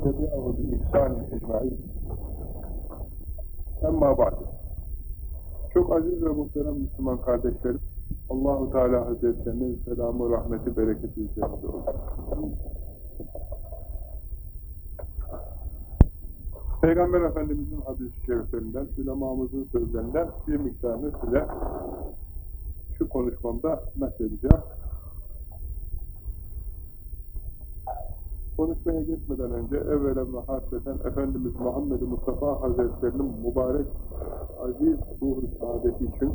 tebi'ahu bi ihsanin ecmaîn. Emma ba'd. Çok aziz ve muhterem Müslüman kardeşlerim, Allahu Teala Hazretlerinin selamı, rahmeti, bereketi üzerinde olsun. Peygamber Efendimizin hadis-i şeriflerinden, ulemamızın sözlerinden bir miktarını size şu konuşmamda nakledeceğim. Konuşmaya geçmeden önce evvelen ve hasreten Efendimiz Muhammed Mustafa Hazretlerinin mübarek aziz ruhu saadeti için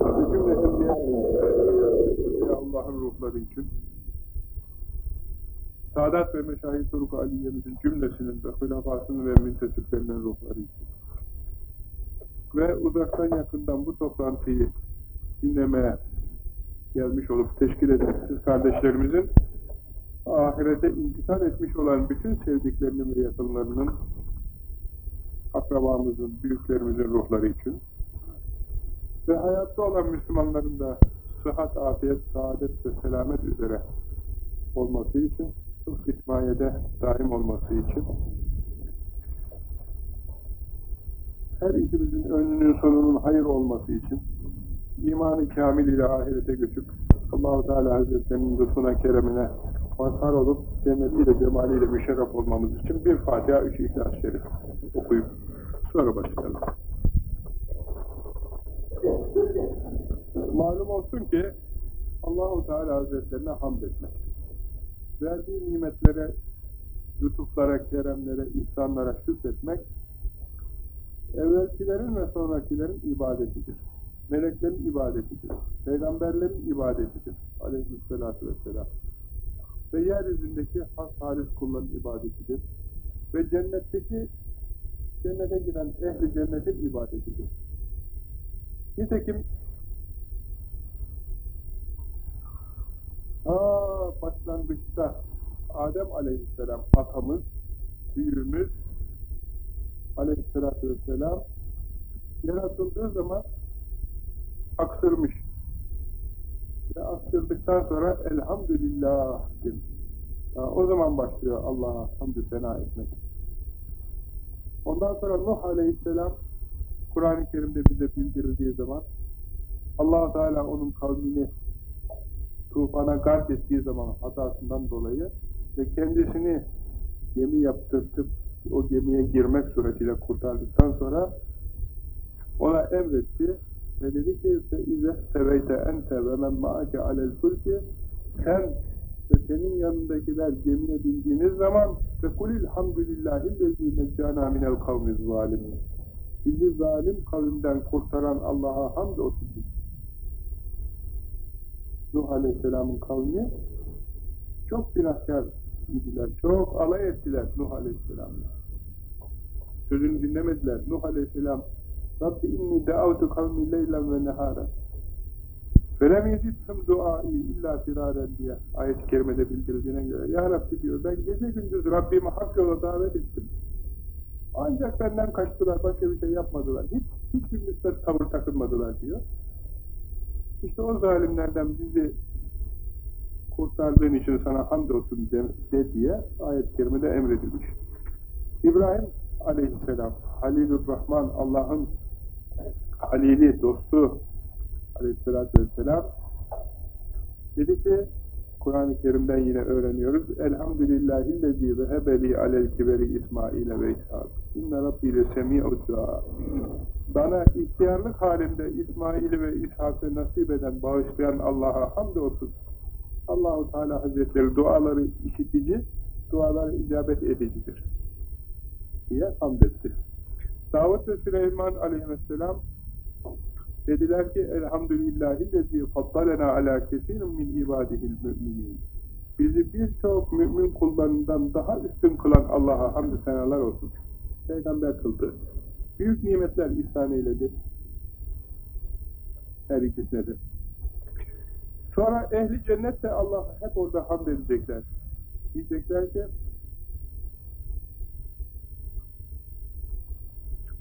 ve cümle Allah'ın ruhları için Sadat ve Meşahit Turuk Aliye'mizin cümlesinin ve hülafasının ve müntesiplerinin ruhları için ve uzaktan yakından bu toplantıyı dinlemeye gelmiş olup teşkil eden siz kardeşlerimizin ahirete intikal etmiş olan bütün sevdiklerinin ve yakınlarının akrabamızın, büyüklerimizin ruhları için ve hayatta olan Müslümanların da sıhhat, afiyet, saadet ve selamet üzere olması için, ısk itmaiyede daim olması için her işimizin önünün sonunun hayır olması için imanı kamil ile ahirete göçüp allah Teala Hazretlerinin lütfuna, keremine mazhar olup cennetiyle, cemaliyle müşerref olmamız için bir Fatiha, üç İhlas Şerif okuyup sonra başlayalım. Malum olsun ki Allahu Teala Hazretlerine hamd etmek. Verdiği nimetlere, lütuflara, keremlere, ihsanlara şükretmek evvelkilerin ve sonrakilerin ibadetidir. Meleklerin ibadetidir. Peygamberlerin ibadetidir. Aleyhisselatü vesselam. Ve yeryüzündeki has halis kulların ibadetidir. Ve cennetteki cennete giren ehli cennetin ibadetidir. Nitekim Aa, başlangıçta Adem aleyhisselam atamız, büyüğümüz aleyhissalatü vesselam yaratıldığı zaman aksırmış. Ve aksırdıktan sonra elhamdülillah demiş. Yani o zaman başlıyor Allah'a hamdü sena etmek. Ondan sonra Nuh aleyhisselam Kur'an-ı Kerim'de bize bildirildiği zaman allah Teala onun kavmini tufana gark ettiği zaman hatasından dolayı ve kendisini gemi yaptırtıp o gemiye girmek suretiyle kurtardıktan sonra ona emretti ve dedi ki فَاِذَا سَوَيْتَ اَنْتَ وَمَنْ مَعَكَ عَلَى الْفُلْكِ Sen ve senin yanındakiler gemiye bindiğiniz zaman فَقُلِ الْحَمْدُ لِلّٰهِ الَّذ۪ي نَجَّانَا مِنَ الْقَوْمِ الظَّالِمِينَ Bizi zalim kavimden kurtaran Allah'a hamd olsun. Nuh Aleyhisselam'ın kavmi çok günahkar idiler. Çok alay ettiler Nuh Aleyhisselam'la. Sözünü dinlemediler. Nuh Aleyhisselam Rabbi inni de'avtu kavmi leylen ve nehara felem yezidhum duai illa firaren diye ayet-i kerimede bildirildiğine göre Ya Rabbi diyor ben gece gündüz Rabbimi hak yola davet ettim. Ancak benden kaçtılar, başka bir şey yapmadılar. Hiç, hiçbir müsbet tavır takılmadılar diyor. İşte o zalimlerden bizi kurtardığın için sana hamdolsun de, de diye ayet-i kerimede emredilmiş. İbrahim aleyhisselam, Halilur Rahman, Allah'ın halili, dostu aleyhissalatü vesselam dedi ki Kur'an-ı Kerim'den yine öğreniyoruz. Elhamdülillahillezî ve hebeli alel kiberi İsmail'e ve İshak. İnne Rabbi le semi'ud. Bana ihtiyarlık halinde İsmail'i ve İshak'ı nasip eden, bağışlayan Allah'a hamdolsun. Allahu Teala Hazretleri duaları işitici, duaları icabet edicidir diye hamd etti. Davut ve Süleyman aleyhisselam dediler ki elhamdülillahillezî faddalena alâ kesirin min ibadihil müminin. Bizi birçok mümin kullarından daha üstün kılan Allah'a hamdü senalar olsun. Peygamber kıldı. Büyük nimetler ihsan eyledi. Her ikisine de. Sonra ehli cennet de Allah hep orada hamd edecekler. Diyecekler ki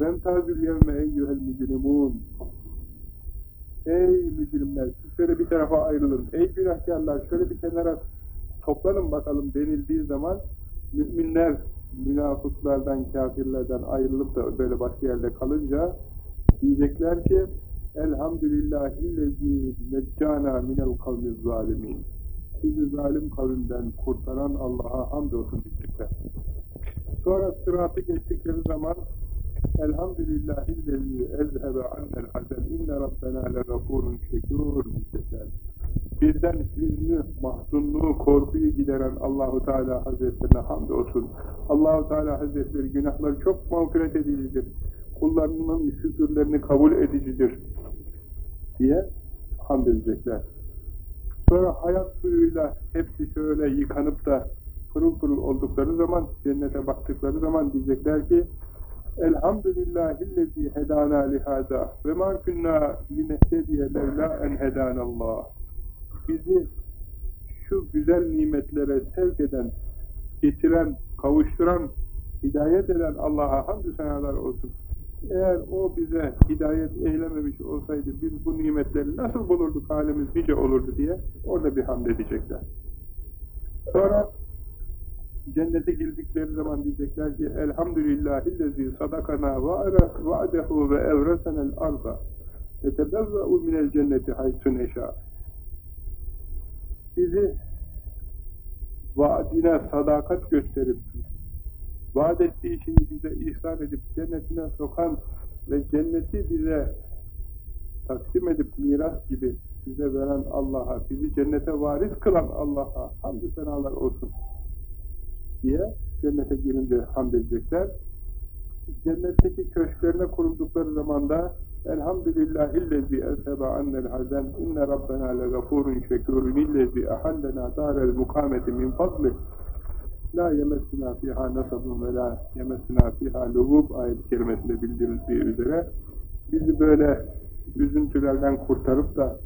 Vemtazül yevme eyyühel mücrimûn Ey mücrimler, siz şöyle bir tarafa ayrılın. Ey günahkarlar, şöyle bir kenara toplanın bakalım denildiği zaman müminler münafıklardan, kafirlerden ayrılıp da böyle başka yerde kalınca diyecekler ki Elhamdülillahillezî neccâna minel kavmiz zalimin. Bizi zalim kavimden kurtaran Allah'a hamdolsun diyecekler. Sonra sıratı geçtikleri zaman Elhamdülillahillezî ezhebe annel hazen inne rabbena legafurun şekûr diyecekler. Bizden hüznü, mahzunluğu, korkuyu gideren Allahu Teala Hazretlerine hamdolsun. Allahu Teala Hazretleri günahları çok mağfiret edicidir. Kullarının şükürlerini kabul edicidir diye hamd edecekler. Sonra hayat suyuyla hepsi şöyle yıkanıp da pırıl pırıl oldukları zaman, cennete baktıkları zaman diyecekler ki Elhamdülillahillezî hedâna lihâzâ ve mâ künnâ linehtediye levlâ en hedânallâh bizi şu güzel nimetlere sevk eden, getiren, kavuşturan, hidayet eden Allah'a hamdü senalar olsun. Eğer o bize hidayet eylememiş olsaydı biz bu nimetleri nasıl bulurduk, halimiz nice olurdu diye orada bir hamd edecekler. Sonra cennete girdikleri zaman diyecekler ki Elhamdülillahillezî sadakana va'dehu ve evresenel arda. Etebevve'u minel cenneti haysun eşâ bizi vaadine sadakat gösterip vaat ettiği şeyi bize ihsan edip cennetine sokan ve cenneti bize taksim edip miras gibi bize veren Allah'a, bizi cennete varis kılan Allah'a hamdü senalar olsun diye cennete girince hamd edecekler. Cennetteki köşklerine kuruldukları zaman da Elhamdülillahillezî esebe annel hazen inne rabbena legafurun şekûrun illezî ahallena dârel mukâmeti min fadlih la yemessina fiha nasabun ve la yemessina fiha lugub ayet-i kerimesinde bildirildiği üzere bizi böyle üzüntülerden kurtarıp da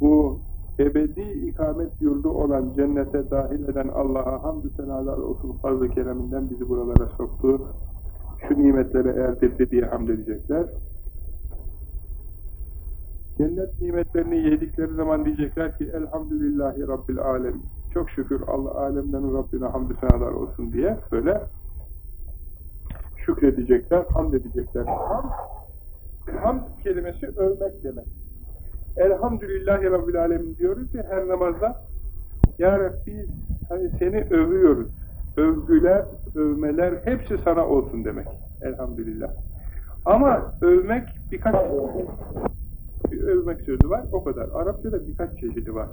bu ebedi ikamet yurdu olan cennete dahil eden Allah'a hamdü senalar olsun fazl-ı kereminden bizi buralara soktu. Şu nimetlere erdirdi diye hamd edecekler. Cennet nimetlerini yedikleri zaman diyecekler ki Elhamdülillahi Rabbil Alem. Çok şükür Allah alemlerin Rabbine hamdü senalar olsun diye böyle şükredecekler, hamd edecekler. Hamd, hamd kelimesi övmek demek. Elhamdülillahi Rabbil Alemin diyoruz ya her namazda Ya Rabbi hani seni övüyoruz. Övgüler, övmeler hepsi sana olsun demek. Elhamdülillah. Ama övmek birkaç bir övmek sözü var, o kadar. Arapçada birkaç çeşidi var.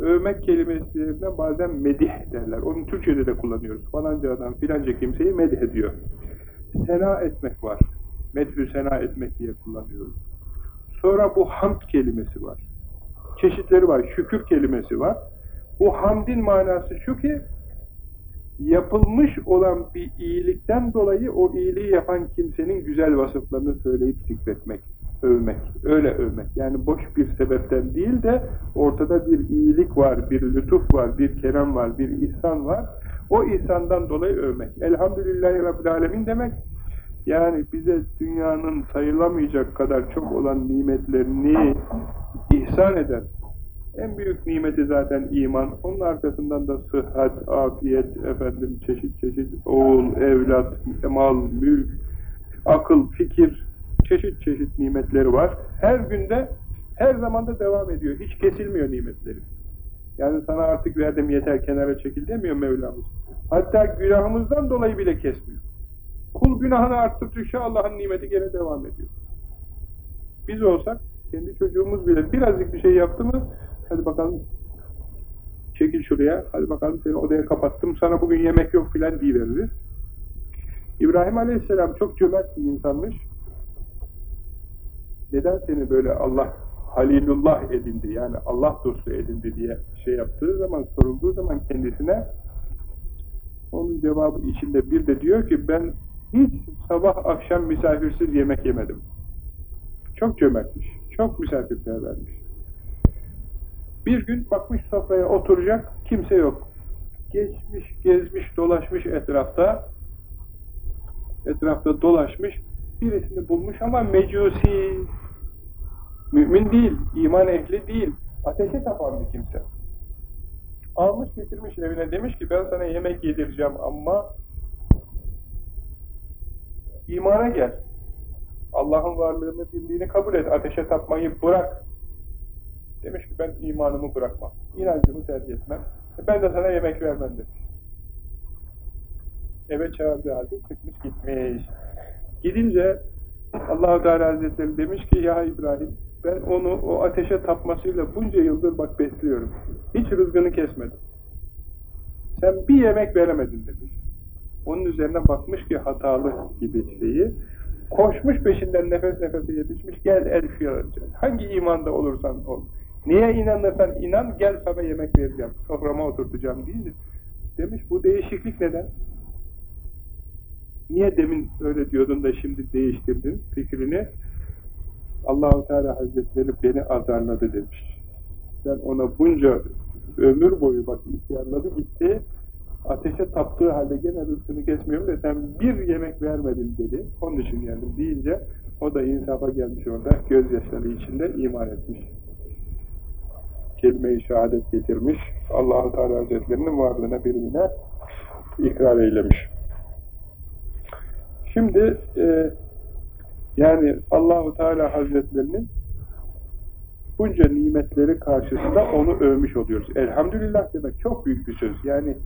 Övmek kelimesinden bazen medih derler. Onu Türkçe'de de kullanıyoruz. Falanca adam filanca kimseyi medih ediyor. Sena etmek var. Medhü sena etmek diye kullanıyoruz. Sonra bu hamd kelimesi var. Çeşitleri var. Şükür kelimesi var. Bu hamdin manası şu ki yapılmış olan bir iyilikten dolayı o iyiliği yapan kimsenin güzel vasıflarını söyleyip zikretmek övmek, öyle övmek. Yani boş bir sebepten değil de ortada bir iyilik var, bir lütuf var, bir kerem var, bir ihsan var. O ihsandan dolayı övmek. Elhamdülillahi Rabbil Alemin demek, yani bize dünyanın sayılamayacak kadar çok olan nimetlerini ihsan eden, en büyük nimeti zaten iman. Onun arkasından da sıhhat, afiyet, efendim çeşit çeşit oğul, evlat, mal, mülk, akıl, fikir, çeşit çeşit nimetleri var. Her günde, her zamanda devam ediyor. Hiç kesilmiyor nimetleri. Yani sana artık verdim yeter kenara çekil demiyor Mevlamız. Hatta günahımızdan dolayı bile kesmiyor. Kul günahını arttıkça Allah'ın nimeti gene devam ediyor. Biz olsak, kendi çocuğumuz bile birazcık bir şey yaptı mı, hadi bakalım çekil şuraya, hadi bakalım seni odaya kapattım, sana bugün yemek yok filan diyiveririz. İbrahim Aleyhisselam çok cömert bir insanmış neden seni böyle Allah Halilullah edindi yani Allah dostu edindi diye şey yaptığı zaman sorulduğu zaman kendisine onun cevabı içinde bir de diyor ki ben hiç sabah akşam misafirsiz yemek yemedim. Çok cömertmiş. Çok misafirpervermiş. Bir gün bakmış sofraya oturacak kimse yok. Geçmiş, gezmiş, dolaşmış etrafta. Etrafta dolaşmış birisini bulmuş ama mecusi, mümin değil, iman ehli değil, ateşe tapan bir kimse. Almış getirmiş evine demiş ki ben sana yemek yedireceğim ama imana gel. Allah'ın varlığını, birliğini kabul et. Ateşe tapmayı bırak. Demiş ki ben imanımı bırakmam. İnancımı tercih etmem. E ben de sana yemek vermem demiş. Eve çağırdı halde çıkmış gitmiş. Gidince allah Teala Hazretleri demiş ki ya İbrahim ben onu o ateşe tapmasıyla bunca yıldır bak besliyorum. Hiç rızkını kesmedim. Sen bir yemek veremedin demiş. Onun üzerine bakmış ki hatalı gibi şeyi. Koşmuş peşinden nefes nefese yetişmiş. Gel el fiyarınca. Hangi imanda olursan ol. Niye inanırsan inan gel sana yemek vereceğim. Soframa oturtacağım deyince. Demiş bu değişiklik neden? Niye demin öyle diyordun da şimdi değiştirdin fikrini? Allahu Teala Hazretleri beni azarladı demiş. Ben ona bunca ömür boyu bak ihtiyarladı gitti. Ateşe taptığı halde gene rızkını kesmiyorum da sen bir yemek vermedin dedi. Onun için geldim deyince o da insafa gelmiş orada gözyaşları içinde iman etmiş. Kelime-i şehadet getirmiş. Allahu Teala Hazretlerinin varlığına birine ikrar eylemiş. Şimdi e, yani Allahu Teala Hazretlerinin bunca nimetleri karşısında onu övmüş oluyoruz. Elhamdülillah demek çok büyük bir söz. Yani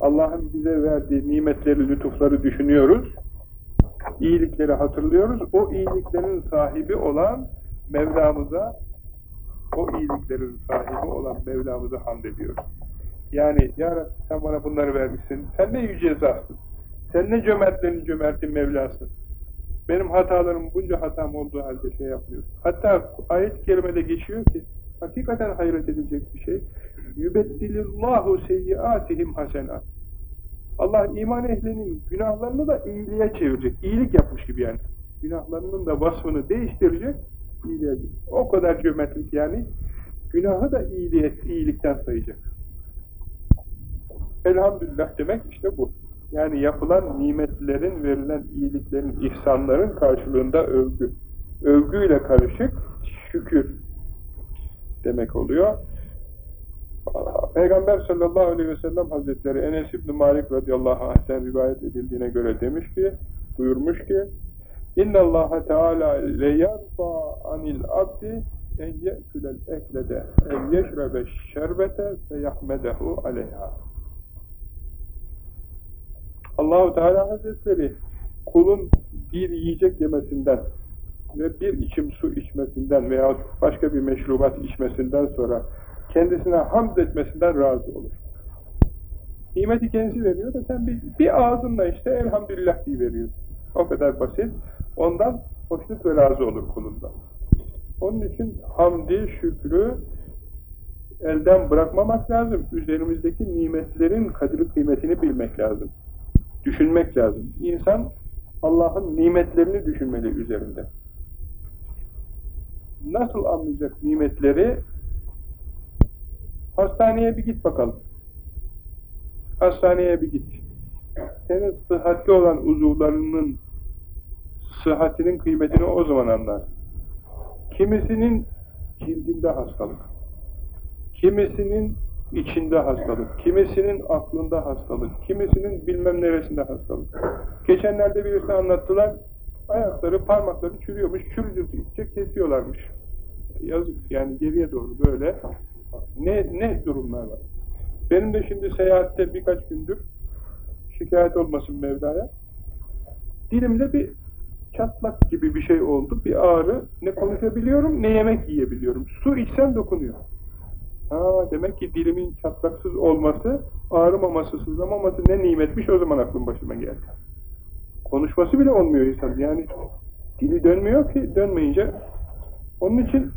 Allah'ın bize verdiği nimetleri, lütufları düşünüyoruz. İyilikleri hatırlıyoruz. O iyiliklerin sahibi olan Mevlamıza o iyiliklerin sahibi olan Mevlamıza hamd ediyoruz. Yani Ya Rabbi sen bana bunları vermişsin. Sen ne yüce zatsın. Sen ne cömertlerin cömertin Mevlasın. Benim hatalarım bunca hatam olduğu halde şey yapmıyorsun. Hatta ayet-i kerimede geçiyor ki hakikaten hayret edilecek bir şey. Yübeddilillahu seyyiatihim hasenat. Allah iman ehlinin günahlarını da iyiliğe çevirecek. İyilik yapmış gibi yani. Günahlarının da vasfını değiştirecek. iyiliğe. O kadar cömertlik yani. Günahı da iyiliğe, iyilikten sayacak. Elhamdülillah demek işte bu. Yani yapılan nimetlerin, verilen iyiliklerin, ihsanların karşılığında övgü. Övgüyle karışık şükür demek oluyor. Peygamber sallallahu aleyhi ve sellem hazretleri Enes İbni Malik radıyallahu anh'ten rivayet edildiğine göre demiş ki, buyurmuş ki اِنَّ اللّٰهَ تَعَالَى لَيَرْضَى عَنِ الْعَبْدِ اَنْ يَأْكُلَ الْاَكْلَدَ اَنْ يَشْرَبَ الشَّرْبَةَ فَيَحْمَدَهُ عَلَيْهَا Allahu Teala Hazretleri kulun bir yiyecek yemesinden ve bir içim su içmesinden veya başka bir meşrubat içmesinden sonra kendisine hamd etmesinden razı olur. Nimeti kendisi veriyor da sen bir, bir ağzınla işte elhamdülillah diye veriyorsun. O kadar basit. Ondan hoşnut ve razı olur kulundan. Onun için hamdi, şükrü elden bırakmamak lazım. Üzerimizdeki nimetlerin kadri kıymetini bilmek lazım. Düşünmek lazım. İnsan Allah'ın nimetlerini düşünmeli üzerinde. Nasıl anlayacak nimetleri? Hastaneye bir git bakalım. Hastaneye bir git. Senin sıhhatli olan uzuvlarının sıhhatinin kıymetini o zaman anlar. Kimisinin cildinde hastalık, kimisinin içinde hastalık, kimisinin aklında hastalık, kimisinin bilmem neresinde hastalık. Geçenlerde birisine anlattılar, ayakları, parmakları çürüyormuş, çürüdükçe kesiyorlarmış. Yazık, yani geriye doğru böyle. Ne, ne durumlar var. Benim de şimdi seyahatte birkaç gündür şikayet olmasın Mevla'ya. Dilimde bir çatlak gibi bir şey oldu, bir ağrı. Ne konuşabiliyorum, ne yemek yiyebiliyorum. Su içsem dokunuyor. Ha, demek ki dilimin çatlaksız olması, ağrımaması, sızlamaması ne nimetmiş o zaman aklım başıma geldi. Konuşması bile olmuyor insan. Yani dili dönmüyor ki, dönmeyince. Onun için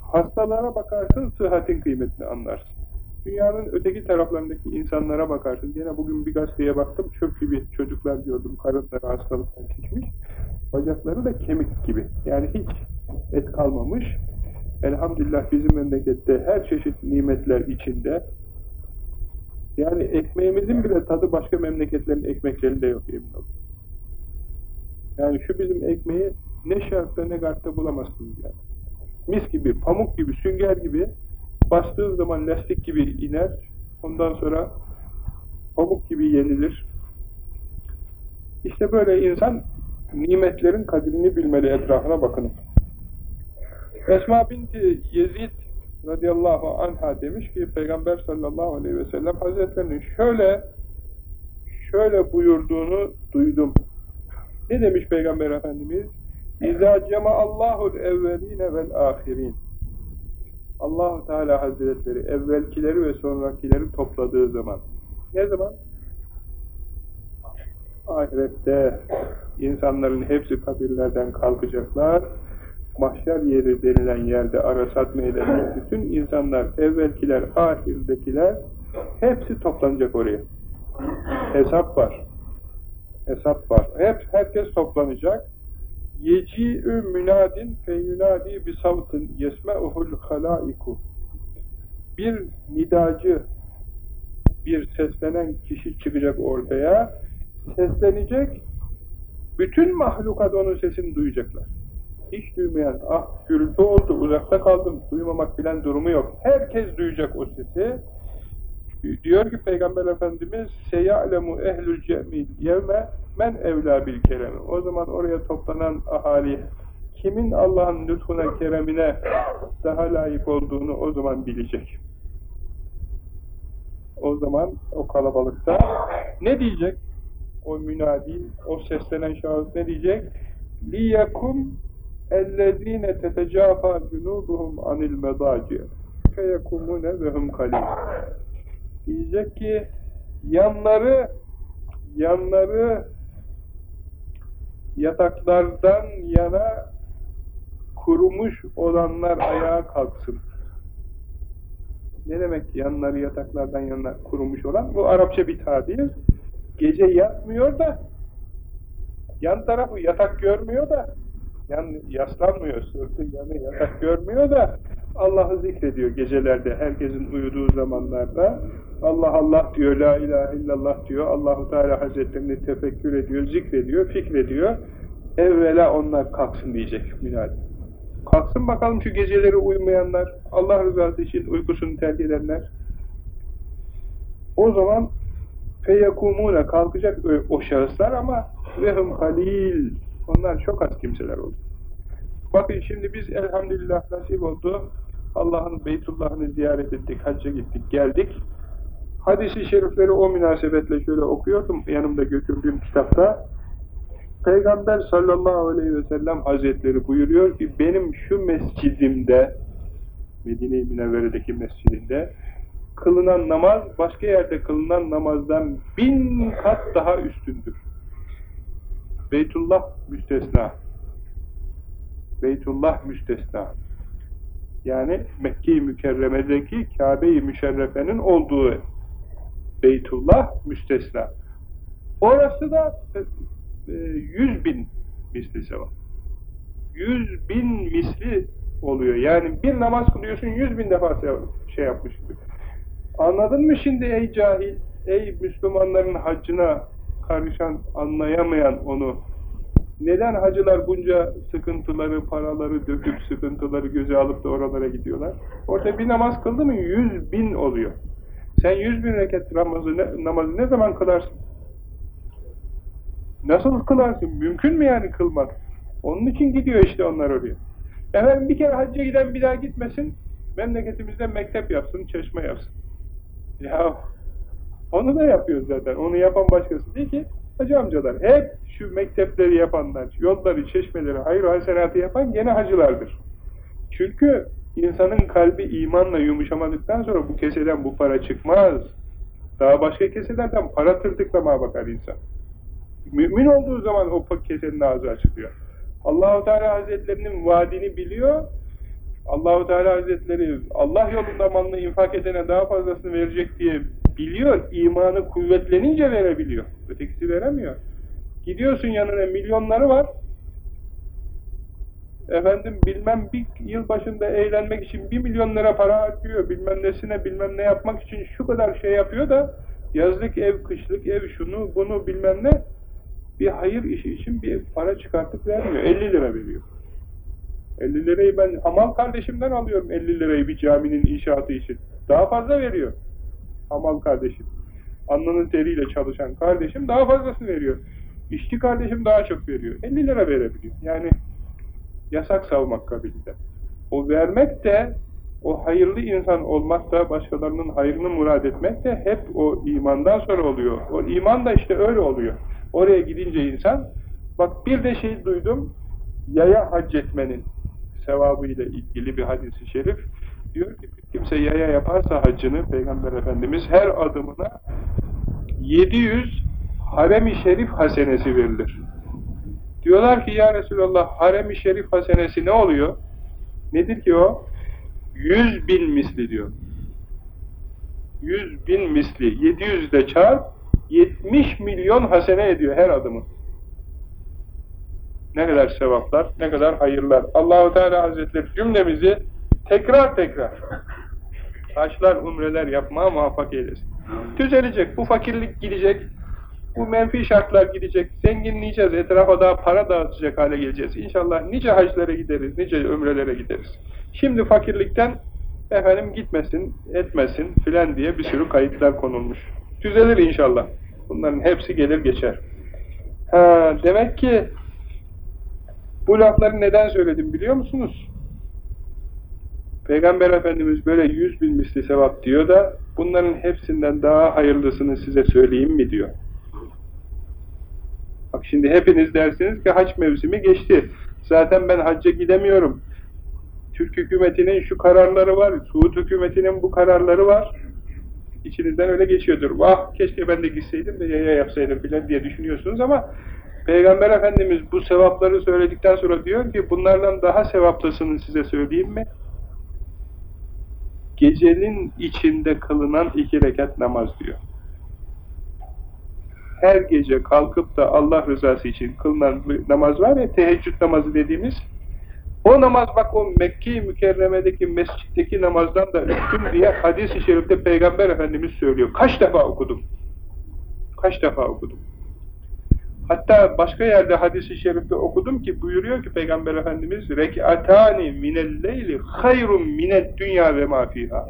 hastalara bakarsın, sıhhatin kıymetini anlarsın. Dünyanın öteki taraflarındaki insanlara bakarsın. Yine bugün bir gazeteye baktım, çöp gibi çocuklar gördüm, karınları hastalıktan şişmiş. Bacakları da kemik gibi. Yani hiç et kalmamış. Elhamdülillah bizim memlekette her çeşit nimetler içinde. Yani ekmeğimizin bile tadı başka memleketlerin ekmeklerinde yok emin olun. Yani şu bizim ekmeği ne şartta ne gartta bulamazsınız yani. Mis gibi, pamuk gibi, sünger gibi bastığın zaman lastik gibi iner, Ondan sonra pamuk gibi yenilir. İşte böyle insan nimetlerin kadrini bilmeli etrafına bakın. Esma binti Yezid radıyallahu anha demiş ki Peygamber sallallahu aleyhi ve sellem hazretlerinin şöyle şöyle buyurduğunu duydum. Ne demiş Peygamber Efendimiz? İzâ cema'allâhul evvelîne vel âhirîn Allahu Teala Hazretleri evvelkileri ve sonrakileri topladığı zaman ne zaman? Ahirette insanların hepsi kabirlerden kalkacaklar mahşer yeri denilen yerde arasat meydanı bütün insanlar, evvelkiler, ahirdekiler hepsi toplanacak oraya. Hesap var. Hesap var. Hep herkes toplanacak. Yeci'ü münadin fe yunadi bi savtin yesme'uhul halaiku. Bir nidacı, bir seslenen kişi çıkacak ortaya, seslenecek, bütün mahlukat onun sesini duyacaklar hiç duymayan, ah gürültü oldu, uzakta kaldım, duymamak bilen durumu yok. Herkes duyacak o sesi Diyor ki Peygamber Efendimiz seyalemu ehlül cemil yevme men evlâ bil keremi. O zaman oraya toplanan ahali kimin Allah'ın lütfuna, keremine daha layık olduğunu o zaman bilecek. O zaman o kalabalıkta ne diyecek? O münadi, o seslenen şahıs ne diyecek? liyakum اَلَّذ۪ينَ تَتَجَافَى جُنُوبُهُمْ عَنِ الْمَضَاجِ فَيَكُمُونَ وَهُمْ قَلِيلٌ Diyecek ki yanları yanları yataklardan yana kurumuş olanlar ayağa kalksın. Ne demek yanları yataklardan yana kurumuş olan? Bu Arapça bir tabir. Gece yatmıyor da yan tarafı yatak görmüyor da yan, yaslanmıyor, sırtı yanı yatak görmüyor da Allah'ı zikrediyor gecelerde, herkesin uyuduğu zamanlarda. Allah Allah diyor, la ilahe illallah diyor, Allahu Teala Hazretlerini tefekkür ediyor, zikrediyor, fikrediyor. Evvela onlar kalksın diyecek Münadi. Kalksın bakalım şu geceleri uyumayanlar, Allah rızası için uykusunu terk edenler. O zaman feyekumune kalkacak o şahıslar ama vehum halil onlar çok az kimseler oldu. Bakın şimdi biz elhamdülillah nasip oldu. Allah'ın Beytullah'ını ziyaret ettik, hacca gittik, geldik. Hadis-i şerifleri o münasebetle şöyle okuyordum yanımda götürdüğüm kitapta. Peygamber sallallahu aleyhi ve sellem hazretleri buyuruyor ki benim şu mescidimde Medine-i Münevvere'deki mescidinde kılınan namaz başka yerde kılınan namazdan bin kat daha üstündür. Beytullah müstesna. Beytullah müstesna. Yani Mekke-i Mükerreme'deki Kabe-i Müşerrefe'nin olduğu Beytullah müstesna. Orası da e, yüz bin misli sevap. Yüz bin misli oluyor. Yani bir namaz kılıyorsun yüz bin defa şey yapmış gibi. Anladın mı şimdi ey cahil, ey Müslümanların haccına karışan, anlayamayan onu neden hacılar bunca sıkıntıları, paraları döküp sıkıntıları göze alıp da oralara gidiyorlar? Orada bir namaz kıldı mı yüz bin oluyor. Sen yüz bin rekat namazı ne, namazı ne zaman kılarsın? Nasıl kılarsın? Mümkün mü yani kılmak? Onun için gidiyor işte onlar oraya. Efendim bir kere hacca giden bir daha gitmesin, memleketimizde mektep yapsın, çeşme yapsın. Ya onu da yapıyoruz zaten. Onu yapan başkası değil ki hacı amcalar. Hep şu mektepleri yapanlar, yolları, çeşmeleri, hayır hasenatı yapan gene hacılardır. Çünkü insanın kalbi imanla yumuşamadıktan sonra bu keseden bu para çıkmaz. Daha başka keselerden para tırtıklamaya bakar insan. Mümin olduğu zaman o kesenin ağzı açılıyor. Allahu Teala Hazretlerinin vaadini biliyor. Allahu Teala Hazretleri Allah yolunda malını infak edene daha fazlasını verecek diye biliyor. İmanı kuvvetlenince verebiliyor. Ötekisi veremiyor. Gidiyorsun yanına milyonları var. Efendim bilmem bir yıl başında eğlenmek için bir milyon lira para harcıyor. Bilmem nesine bilmem ne yapmak için şu kadar şey yapıyor da yazlık ev, kışlık ev, şunu bunu bilmem ne bir hayır işi için bir para çıkartıp vermiyor. 50 lira veriyor. 50 lirayı ben hamal kardeşimden alıyorum 50 lirayı bir caminin inşaatı için. Daha fazla veriyor. Hamal kardeşim, alnının teriyle çalışan kardeşim daha fazlasını veriyor. İşçi kardeşim daha çok veriyor. 50 lira verebiliyor. Yani yasak savmak kabilde. O vermek de, o hayırlı insan olmak da, başkalarının hayrını murad etmek de hep o imandan sonra oluyor. O iman da işte öyle oluyor. Oraya gidince insan, bak bir de şey duydum, yaya hac etmenin sevabıyla ilgili bir hadisi şerif. Diyor ki kimse yaya yaparsa haccını Peygamber Efendimiz her adımına 700 harem-i şerif hasenesi verilir. Diyorlar ki ya Resulallah harem-i şerif hasenesi ne oluyor? Nedir ki o? 100 bin misli diyor. 100 bin misli. 700 de çarp 70 milyon hasene ediyor her adımı. Ne kadar sevaplar, ne kadar hayırlar. Allahu Teala Hazretleri cümlemizi tekrar tekrar taşlar, umreler yapmaya muvaffak eylesin. Düzelecek, bu fakirlik gidecek, bu menfi şartlar gidecek, zenginleyeceğiz, etrafa daha para dağıtacak hale geleceğiz. İnşallah nice haclara gideriz, nice ömrelere gideriz. Şimdi fakirlikten efendim gitmesin, etmesin filan diye bir sürü kayıtlar konulmuş. Düzelir inşallah. Bunların hepsi gelir geçer. Ha, demek ki bu lafları neden söyledim biliyor musunuz? Peygamber Efendimiz böyle yüz bin misli sevap diyor da bunların hepsinden daha hayırlısını size söyleyeyim mi diyor. Bak şimdi hepiniz dersiniz ki hac mevsimi geçti. Zaten ben hacca gidemiyorum. Türk hükümetinin şu kararları var, Suud hükümetinin bu kararları var. İçinizden öyle geçiyordur. Vah keşke ben de gitseydim de yaya yapsaydım filan diye düşünüyorsunuz ama Peygamber Efendimiz bu sevapları söyledikten sonra diyor ki bunlardan daha sevaplısını size söyleyeyim mi? Gecenin içinde kılınan iki rekat namaz diyor. Her gece kalkıp da Allah rızası için kılınan namaz var ya teheccüd namazı dediğimiz o namaz bak o Mekke-i Mükerreme'deki mescitteki namazdan da üstün diye hadis-i şerifte Peygamber Efendimiz söylüyor. Kaç defa okudum? Kaç defa okudum? Hatta başka yerde hadis-i şerifte okudum ki buyuruyor ki Peygamber Efendimiz rek'atani minel-leyli hayrun mined dünya ve ma fiha.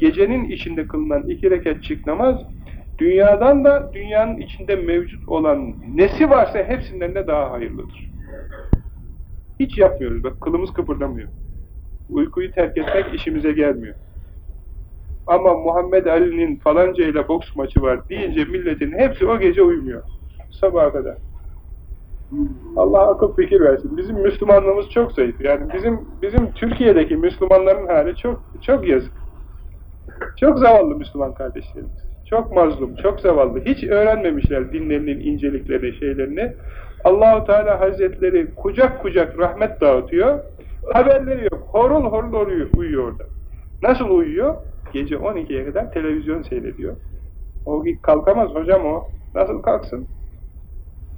Gecenin içinde kılınan iki rekatçık namaz dünyadan da dünyanın içinde mevcut olan nesi varsa hepsinden de daha hayırlıdır. Hiç yapmıyoruz. Bak kılımız kıpırdamıyor. Uykuyu terk etmek işimize gelmiyor. Ama Muhammed Ali'nin falanca ile boks maçı var deyince milletin hepsi o gece uyumuyor. Sabaha kadar. Allah akıl fikir versin. Bizim Müslümanlığımız çok zayıf. Yani bizim bizim Türkiye'deki Müslümanların hali çok çok yazık. Çok zavallı Müslüman kardeşlerimiz. Çok mazlum, çok zavallı. Hiç öğrenmemişler dinlerinin inceliklerini, şeylerini. Allahu Teala Hazretleri kucak kucak rahmet dağıtıyor. Haberleri yok. Horul horul uyuyor, uyuyor orada. Nasıl uyuyor? Gece 12'ye kadar televizyon seyrediyor. O kalkamaz hocam o. Nasıl kalksın?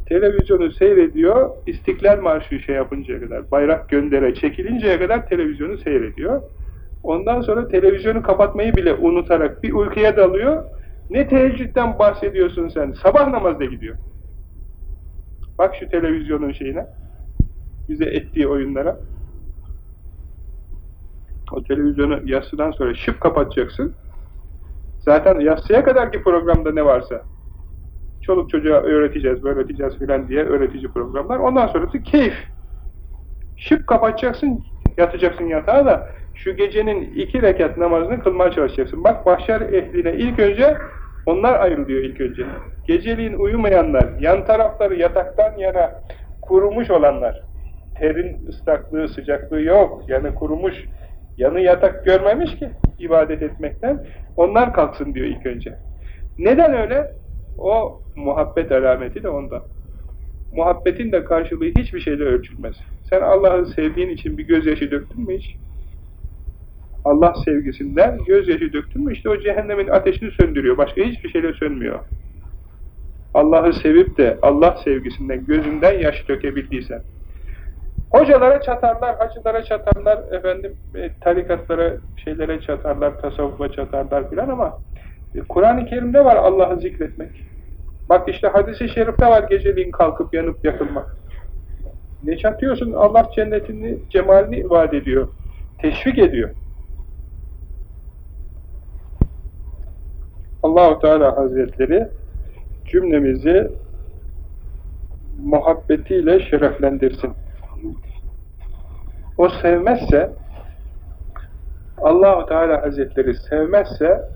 Televizyonu seyrediyor, İstiklal Marşı şey yapıncaya kadar, bayrak göndere çekilinceye kadar televizyonu seyrediyor. Ondan sonra televizyonu kapatmayı bile unutarak bir uykuya dalıyor. Ne teheccüden bahsediyorsun sen? Sabah namazda gidiyor. Bak şu televizyonun şeyine. Bize ettiği oyunlara. O televizyonu yatsıdan sonra şıp kapatacaksın. Zaten yatsıya kadarki programda ne varsa çoluk çocuğa öğreteceğiz, öğreteceğiz filan diye öğretici programlar. Ondan sonrası keyif. Şıp kapatacaksın, yatacaksın yatağa da şu gecenin iki rekat namazını kılmaya çalışacaksın. Bak mahşer ehline ilk önce onlar ayrılıyor ilk önce. Geceliğin uyumayanlar, yan tarafları yataktan yana kurumuş olanlar, terin ıslaklığı, sıcaklığı yok, yanı kurumuş, yanı yatak görmemiş ki ibadet etmekten, onlar kalksın diyor ilk önce. Neden öyle? O muhabbet alameti de ondan. Muhabbetin de karşılığı hiçbir şeyle ölçülmez. Sen Allah'ı sevdiğin için bir gözyaşı döktün mü hiç? Allah sevgisinden gözyaşı döktün mü işte o cehennemin ateşini söndürüyor. Başka hiçbir şeyle sönmüyor. Allah'ı sevip de Allah sevgisinden gözünden yaş dökebildiysen. Hocalara çatarlar, hacılara çatarlar, efendim e, tarikatlara, şeylere çatarlar, tasavvufa çatarlar filan ama e, Kur'an-ı Kerim'de var Allah'ı zikretmek. Bak işte hadisi şerifte var geceliğin kalkıp yanıp yakılmak. Ne çatıyorsun? Allah cennetini, cemalini vaat ediyor. Teşvik ediyor. Allahu Teala Hazretleri cümlemizi muhabbetiyle şereflendirsin. O sevmezse Allahu Teala Hazretleri sevmezse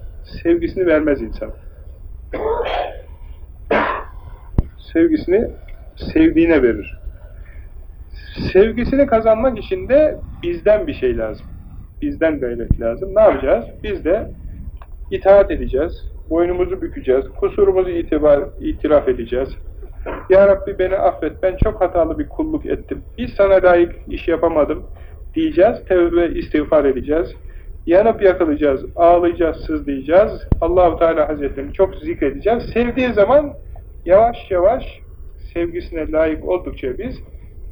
sevgisini vermez insan. Sevgisini sevdiğine verir. Sevgisini kazanmak için de bizden bir şey lazım. Bizden gayret lazım. Ne yapacağız? Biz de itaat edeceğiz. Boynumuzu bükeceğiz. Kusurumuzu itibar, itiraf edeceğiz. Ya Rabbi beni affet. Ben çok hatalı bir kulluk ettim. Biz sana layık iş yapamadım diyeceğiz. Tevbe istiğfar edeceğiz. Yanıp yakılacağız, ağlayacağız, sızlayacağız. Allahu Teala Hazretlerini çok zikredeceğiz. Sevdiği zaman yavaş yavaş sevgisine layık oldukça biz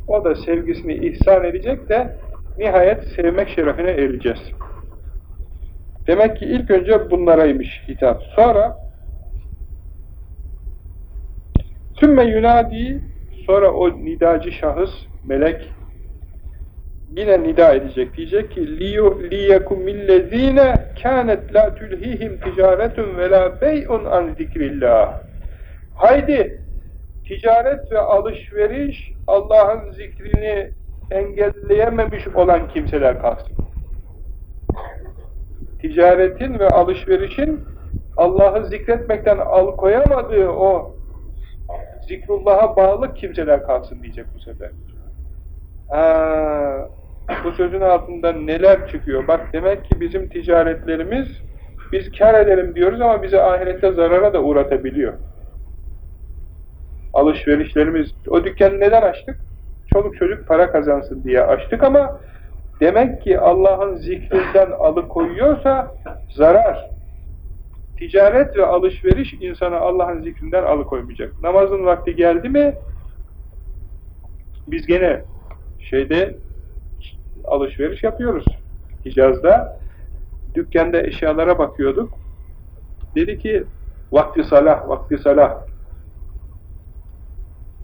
o da sevgisini ihsan edecek de nihayet sevmek şerefine ereceğiz. Demek ki ilk önce bunlaraymış hitap. Sonra sümme yunadi sonra o nidacı şahıs, melek yine nida edecek. Diyecek ki liyekum millezine kânet la tülhihim ticaretun ve la bey'un an zikrillah. Haydi ticaret ve alışveriş Allah'ın zikrini engelleyememiş olan kimseler kalsın. Ticaretin ve alışverişin Allah'ı zikretmekten alkoyamadığı o zikrullah'a bağlı kimseler kalsın diyecek bu sefer. Ha, bu sözün altından neler çıkıyor? Bak demek ki bizim ticaretlerimiz biz kar edelim diyoruz ama bizi ahirette zarara da uğratabiliyor. Alışverişlerimiz, o dükkanı neden açtık? Çoluk çocuk para kazansın diye açtık ama demek ki Allah'ın zikrinden alıkoyuyorsa zarar. Ticaret ve alışveriş insanı Allah'ın zikrinden alıkoymayacak. Namazın vakti geldi mi biz gene şeyde alışveriş yapıyoruz. Hicaz'da dükkanda eşyalara bakıyorduk. Dedi ki vakti salah, vakti salah.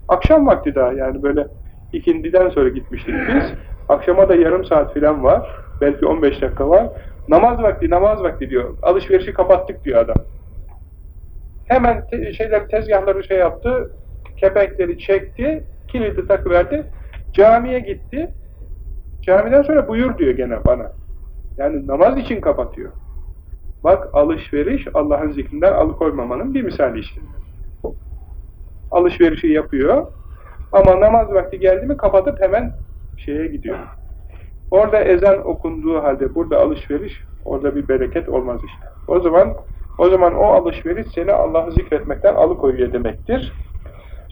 Akşam vakti daha yani böyle ikindiden sonra gitmiştik biz. Akşama da yarım saat filan var. Belki 15 dakika var. Namaz vakti, namaz vakti diyor. Alışverişi kapattık diyor adam. Hemen te şeyler tezgahları şey yaptı. Kepenkleri çekti. Kilidi takıverdi. Camiye gitti. Camiden sonra buyur diyor gene bana. Yani namaz için kapatıyor. Bak alışveriş Allah'ın zikrinden alıkoymamanın bir misali işte. Alışverişi yapıyor. Ama namaz vakti geldi mi kapatıp hemen şeye gidiyor. Orada ezan okunduğu halde burada alışveriş, orada bir bereket olmaz işte. O zaman o zaman o alışveriş seni Allah'ı zikretmekten alıkoyuyor demektir.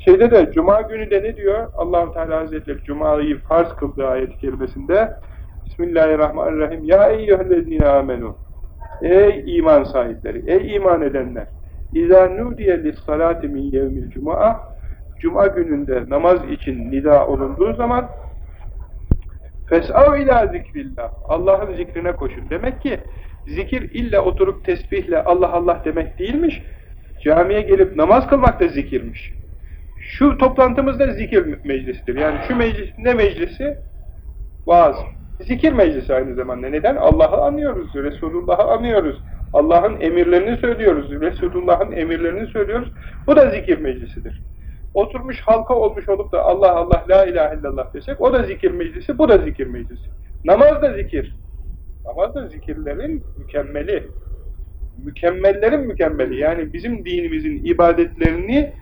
Şeyde de Cuma günü de ne diyor? Allahu Teala Hazretleri Cuma'yı farz kıldığı ayet-i kerimesinde Bismillahirrahmanirrahim. Ya eyyühellezine amenu. Ey iman sahipleri, ey iman edenler. İzâ nudiye lissalâti min yevmil cuma Cuma gününde namaz için nida olunduğu zaman Fes'av ila zikrillah. Allah'ın zikrine koşun. Demek ki zikir illa oturup tesbihle Allah Allah demek değilmiş. Camiye gelip namaz kılmak da zikirmiş. Şu toplantımızda zikir meclisidir. Yani şu meclis ne meclisi? Vaaz. Zikir meclisi aynı zamanda. Neden? Allah'ı anıyoruz, Resulullah'ı anıyoruz. Allah'ın emirlerini söylüyoruz, Resulullah'ın emirlerini söylüyoruz. Bu da zikir meclisidir. Oturmuş halka olmuş olup da Allah Allah la ilahe illallah desek o da zikir meclisi, bu da zikir meclisi. Namaz da zikir. Namaz da zikirlerin mükemmeli. Mükemmellerin mükemmeli. Yani bizim dinimizin ibadetlerini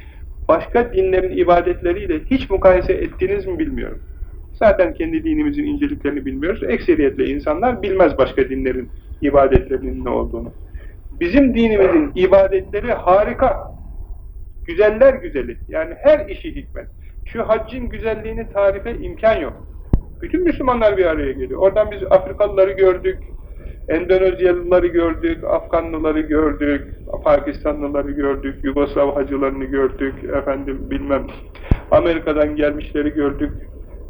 başka dinlerin ibadetleriyle hiç mukayese ettiniz mi bilmiyorum. Zaten kendi dinimizin inceliklerini bilmiyoruz. Ekseriyetle insanlar bilmez başka dinlerin ibadetlerinin ne olduğunu. Bizim dinimizin ibadetleri harika. Güzeller güzeli. Yani her işi hikmet. Şu haccın güzelliğini tarife imkan yok. Bütün Müslümanlar bir araya geliyor. Oradan biz Afrikalıları gördük, Endonezyalıları gördük, Afganlıları gördük, Pakistanlıları gördük, Yugoslav hacılarını gördük, efendim bilmem Amerika'dan gelmişleri gördük,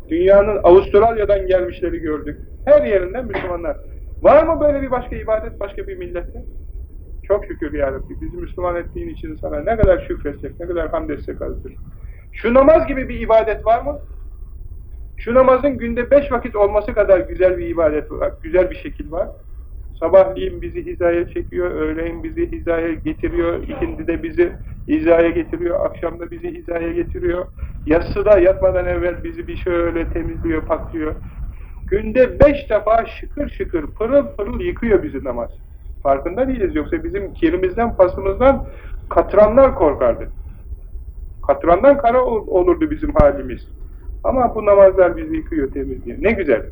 dünyanın Avustralya'dan gelmişleri gördük. Her yerinden Müslümanlar. Var mı böyle bir başka ibadet başka bir millette? Çok şükür ya Rabbi. Bizi Müslüman ettiğin için sana ne kadar şükretsek, ne kadar hamd etsek azdır. Şu namaz gibi bir ibadet var mı? Şu namazın günde beş vakit olması kadar güzel bir ibadet var, güzel bir şekil var. Sabahleyin bizi hizaya çekiyor, öğleyin bizi hizaya getiriyor, ikindi de bizi hizaya getiriyor, akşamda bizi hizaya getiriyor. Yatsıda yatmadan evvel bizi bir şöyle temizliyor, paklıyor. Günde beş defa şıkır şıkır, pırıl pırıl yıkıyor bizi namaz. Farkında değiliz yoksa bizim kirimizden, pasımızdan katranlar korkardı. Katrandan kara olurdu bizim halimiz. Ama bu namazlar bizi yıkıyor, temizliyor. Ne güzel.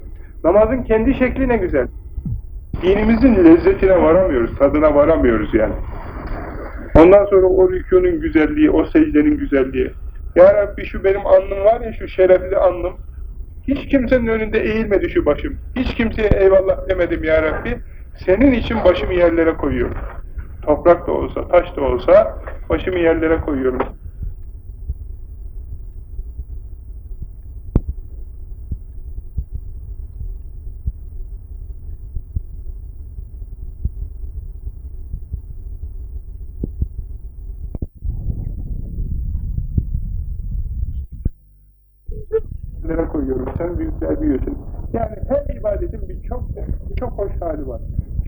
Namazın kendi şekli ne güzel. Dinimizin lezzetine varamıyoruz, tadına varamıyoruz yani. Ondan sonra o rükûnun güzelliği, o secdenin güzelliği. Ya Rabbi şu benim alnım var ya, şu şerefli alnım. Hiç kimsenin önünde eğilmedi şu başım. Hiç kimseye eyvallah demedim ya Rabbi. Senin için başımı yerlere koyuyorum. Toprak da olsa, taş da olsa başımı yerlere koyuyorum. Sen büyükler büyüyorsun. Yani her ibadetin bir çok çok hoş hali var.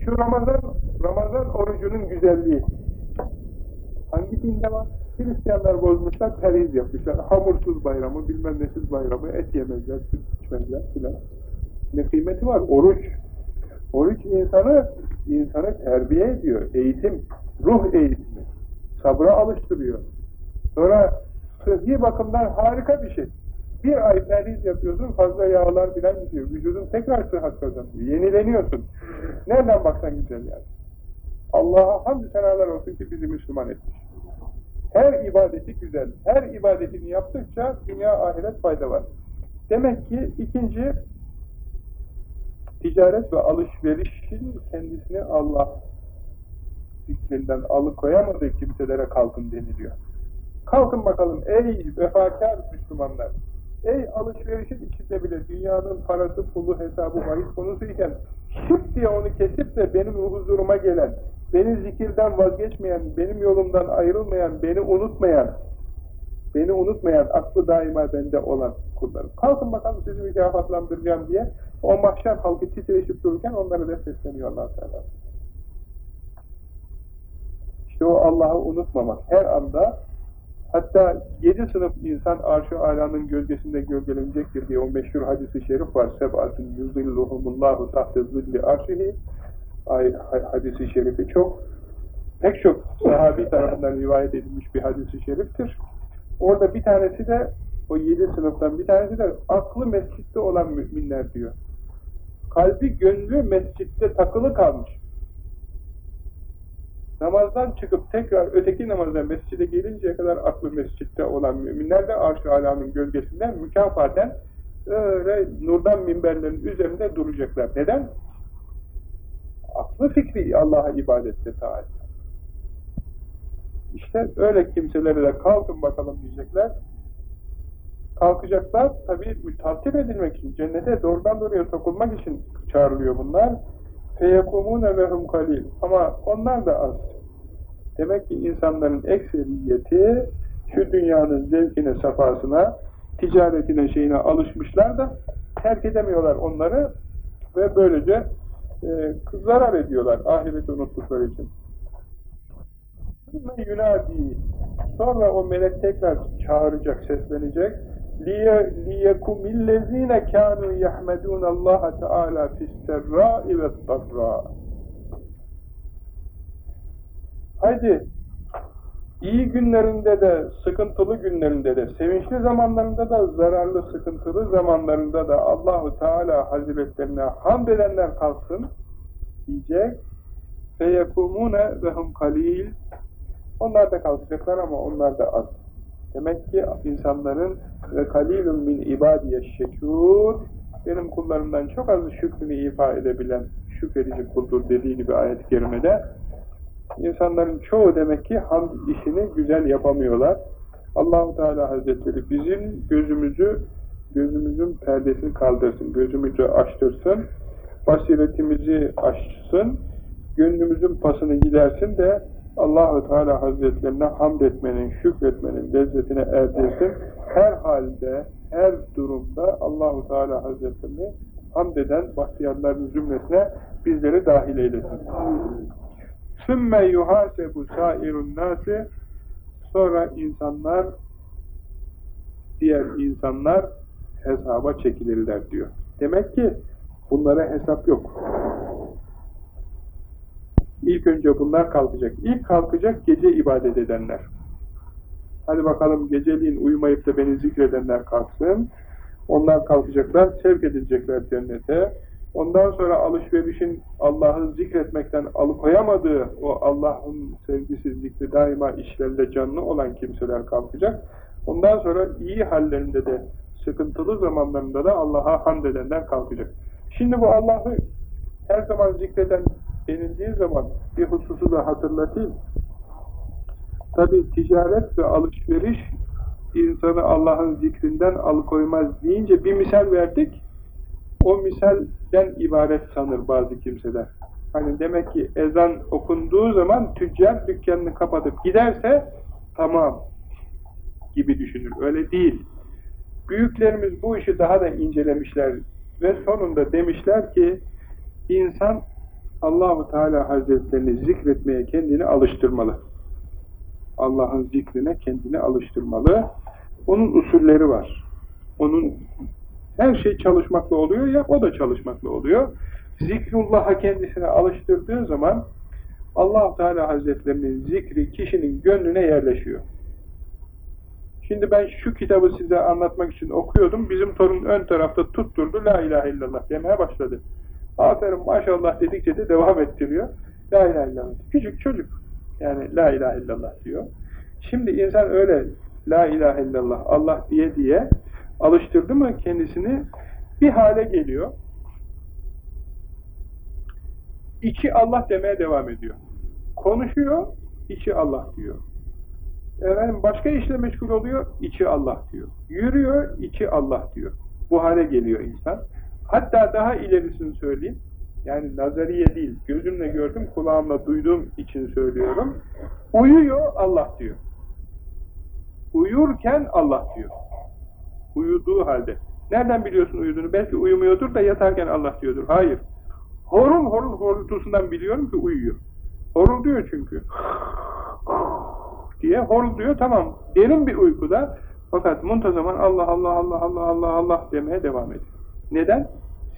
Şu Ramazan Ramazan orucunun güzelliği. Hangi dinde var? Hristiyanlar bozmuşlar, perhiz yapmışlar. Hamursuz bayramı, bilmem nesiz bayramı, et yemezler, süt içmezler filan. Ne kıymeti var? Oruç. Oruç insanı insanı terbiye ediyor. Eğitim, ruh eğitimi. Sabra alıştırıyor. Sonra sıhhi bakımdan harika bir şey. Bir ay perhiz yapıyorsun, fazla yağlar bilen gidiyor. Vücudun tekrar sıhhat kazanıyor. Yenileniyorsun. Nereden baksan güzel yani. Allah'a hamdü senalar olsun ki bizi Müslüman etmiş. Her ibadeti güzel. Her ibadetini yaptıkça dünya ahiret fayda var. Demek ki ikinci ticaret ve alışverişin kendisini Allah zikrinden alıkoyamadığı kimselere kalkın deniliyor. Kalkın bakalım ey vefakar Müslümanlar. Ey alışverişin içinde bile dünyanın parası, pulu, hesabı, bahis konusu iken şıp diye onu kesip de benim huzuruma gelen, beni zikirden vazgeçmeyen, benim yolumdan ayrılmayan, beni unutmayan, beni unutmayan, aklı daima bende olan kullarım. Kalkın bakalım sizi mükafatlandıracağım diye o mahşer halkı titreşip dururken onları da sesleniyor allah Teala. İşte o Allah'ı unutmamak. Her anda Hatta yedi sınıf insan arş-ı alanın gölgesinde gölgelenecektir diye o meşhur hadisi şerif var. Seb'atun yuzilluhumullahu tahte zilli arşihi hadisi şerifi çok pek çok sahabi tarafından rivayet edilmiş bir hadisi şeriftir. Orada bir tanesi de o yedi sınıftan bir tanesi de aklı mescitte olan müminler diyor. Kalbi gönlü mescitte takılı kalmış namazdan çıkıp tekrar öteki namaza mescide gelinceye kadar aklı mescitte olan müminler de arş-ı alanın gölgesinden mükafaten öyle nurdan minberlerin üzerinde duracaklar. Neden? Aklı fikri Allah'a ibadette taat. İşte öyle kimselere de kalkın bakalım diyecekler. Kalkacaklar tabi mütaltif edilmek için, cennete doğrudan doğruya sokulmak için çağrılıyor bunlar. فَيَقُمُونَ وَهُمْ kalil. Ama onlar da az. Demek ki insanların ekseriyeti şu dünyanın zevkine, safasına, ticaretine, şeyine alışmışlar da terk edemiyorlar onları ve böylece e, zarar ediyorlar ahireti unuttukları için. Yunadi sonra o melek tekrar çağıracak, seslenecek. لِيَكُمِ الَّذ۪ينَ كَانُوا يَحْمَدُونَ اللّٰهَ تَعَالَى فِي السَّرَّاءِ وَالضَّرَّاءِ Haydi iyi günlerinde de, sıkıntılı günlerinde de, sevinçli zamanlarında da, zararlı, sıkıntılı zamanlarında da Allahu Teala Hazretlerine hamd edenler kalksın diyecek. Feyekumune ve hum kalil. Onlar da kalkacaklar ama onlar da az. Demek ki insanların ve kalilun min ibadiye şekur benim kullarımdan çok az şükrünü ifa edebilen şükredici kuldur dediği gibi ayet-i kerimede İnsanların çoğu demek ki hamd işini güzel yapamıyorlar. Allahu Teala Hazretleri bizim gözümüzü gözümüzün perdesini kaldırsın, gözümüzü açtırsın, basiretimizi açsın, gönlümüzün pasını gidersin de Allahu Teala Hazretlerine hamd etmenin, şükretmenin lezzetine erdirsin. Her halde, her durumda Allahu Teala Hazretlerini hamd eden bahtiyarların zümresine bizleri dahil eylesin. Sümme yuhasebu sairun nasi sonra insanlar diğer insanlar hesaba çekilirler diyor. Demek ki bunlara hesap yok. İlk önce bunlar kalkacak. İlk kalkacak gece ibadet edenler. Hadi bakalım geceliğin uyumayıp da beni zikredenler kalksın. Onlar kalkacaklar, sevk edilecekler cennete. Ondan sonra alışverişin Allah'ı zikretmekten alıkoyamadığı o Allah'ın sevgisi, zikri daima işlerinde canlı olan kimseler kalkacak. Ondan sonra iyi hallerinde de sıkıntılı zamanlarında da Allah'a hamd edenler kalkacak. Şimdi bu Allah'ı her zaman zikreden denildiği zaman bir hususu da hatırlatayım. Tabi ticaret ve alışveriş insanı Allah'ın zikrinden alıkoymaz deyince bir misal verdik. O misalden ibaret sanır bazı kimseler. Hani demek ki ezan okunduğu zaman tüccar dükkanını kapatıp giderse tamam gibi düşünür. Öyle değil. Büyüklerimiz bu işi daha da incelemişler ve sonunda demişler ki insan Allahu Teala Hazretlerini zikretmeye kendini alıştırmalı. Allah'ın zikrine kendini alıştırmalı. Onun usulleri var. Onun her şey çalışmakla oluyor ya o da çalışmakla oluyor. Zikrullah'a kendisine alıştırdığı zaman allah Teala Hazretlerinin zikri kişinin gönlüne yerleşiyor. Şimdi ben şu kitabı size anlatmak için okuyordum. Bizim torun ön tarafta tutturdu. La ilahe illallah demeye başladı. Aferin maşallah dedikçe de devam ettiriyor. La ilahe illallah. Küçük çocuk. Yani la ilahe illallah diyor. Şimdi insan öyle la ilahe illallah Allah diye diye alıştırdı mı kendisini bir hale geliyor. İçi Allah demeye devam ediyor. Konuşuyor, içi Allah diyor. Efendim başka işle meşgul oluyor, içi Allah diyor. Yürüyor, içi Allah diyor. Bu hale geliyor insan. Hatta daha ilerisini söyleyeyim. Yani nazariye değil, gözümle gördüm, kulağımla duyduğum için söylüyorum. Uyuyor, Allah diyor. Uyurken Allah diyor. Uyuduğu halde. Nereden biliyorsun uyuduğunu? Belki uyumuyordur da yatarken Allah diyordur. Hayır. Horul horul horultusundan biliyorum ki uyuyor. Horul diyor çünkü. diye horul diyor tamam. Derin bir uykuda fakat muntazaman Allah Allah Allah Allah Allah Allah demeye devam ediyor. Neden?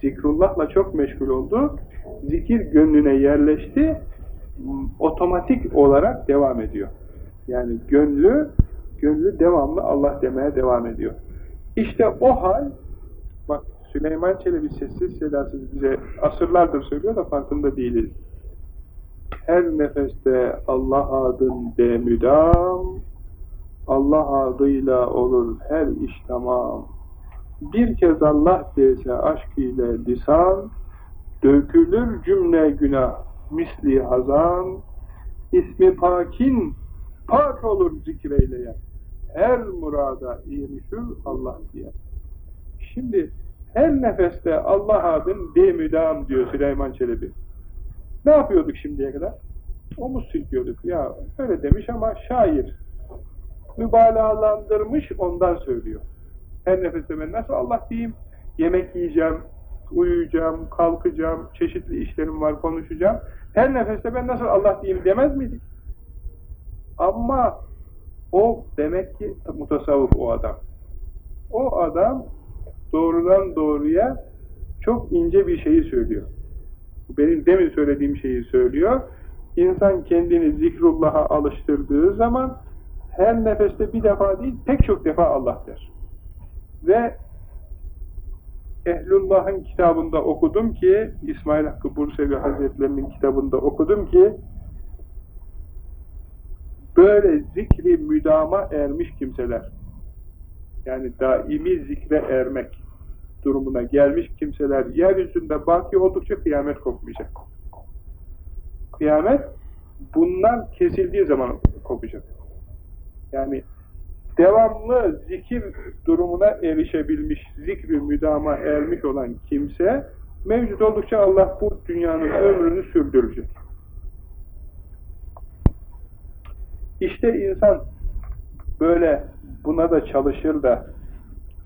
Zikrullah'la çok meşgul oldu. Zikir gönlüne yerleşti. Otomatik olarak devam ediyor. Yani gönlü gönlü devamlı Allah demeye devam ediyor. İşte o hal bak Süleyman Çelebi sessiz sedasız bize asırlardır söylüyor da farkında değiliz. Her nefeste Allah adın de müdam Allah adıyla olur her iş tamam. Bir kez Allah dese aşk ile lisan dökülür cümle günah misli hazan ismi pakin pak olur zikreyleyen her murada erişir Allah diye. Şimdi her nefeste Allah adın demüdam diyor Süleyman Çelebi. Ne yapıyorduk şimdiye kadar? Omuz silkiyorduk. Ya öyle demiş ama şair. Mübalağalandırmış ondan söylüyor. Her nefeste ben nasıl Allah diyeyim? Yemek yiyeceğim, uyuyacağım, kalkacağım, çeşitli işlerim var, konuşacağım. Her nefeste ben nasıl Allah diyeyim demez miydik? Ama o demek ki mutasavvuf o adam. O adam doğrudan doğruya çok ince bir şeyi söylüyor. Benim demin söylediğim şeyi söylüyor. İnsan kendini zikrullah'a alıştırdığı zaman her nefeste bir defa değil pek çok defa Allah der. Ve Ehlullah'ın kitabında okudum ki İsmail Hakkı Bursevi Hazretlerinin kitabında okudum ki böyle zikri müdama ermiş kimseler yani daimi zikre ermek durumuna gelmiş kimseler yeryüzünde baki oldukça kıyamet kopmayacak. Kıyamet bunlar kesildiği zaman kopacak. Yani devamlı zikir durumuna erişebilmiş, zikri müdama ermiş olan kimse mevcut oldukça Allah bu dünyanın ömrünü sürdürecek. İşte insan böyle buna da çalışır da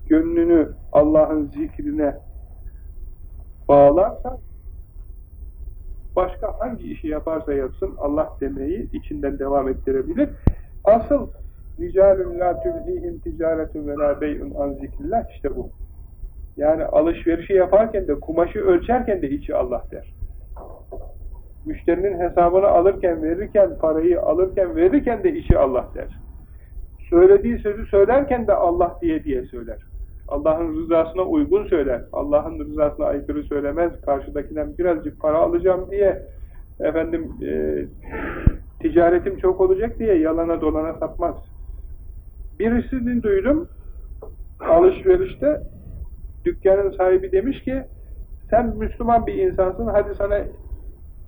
gönlünü Allah'ın zikrine bağlarsa başka hangi işi yaparsa yapsın Allah demeyi içinden devam ettirebilir. Asıl ricalun la tülhihim ticaretun ve la bey'un an zikrillah işte bu. Yani alışverişi yaparken de kumaşı ölçerken de içi Allah der. Müşterinin hesabını alırken, verirken, parayı alırken, verirken de içi Allah der. Söylediği sözü söylerken de Allah diye diye söyler. Allah'ın rızasına uygun söyler. Allah'ın rızasına aykırı söylemez. Karşıdakinden birazcık para alacağım diye efendim e, ticaretim çok olacak diye yalana dolana sapmaz. Birisini duydum alışverişte dükkanın sahibi demiş ki sen Müslüman bir insansın hadi sana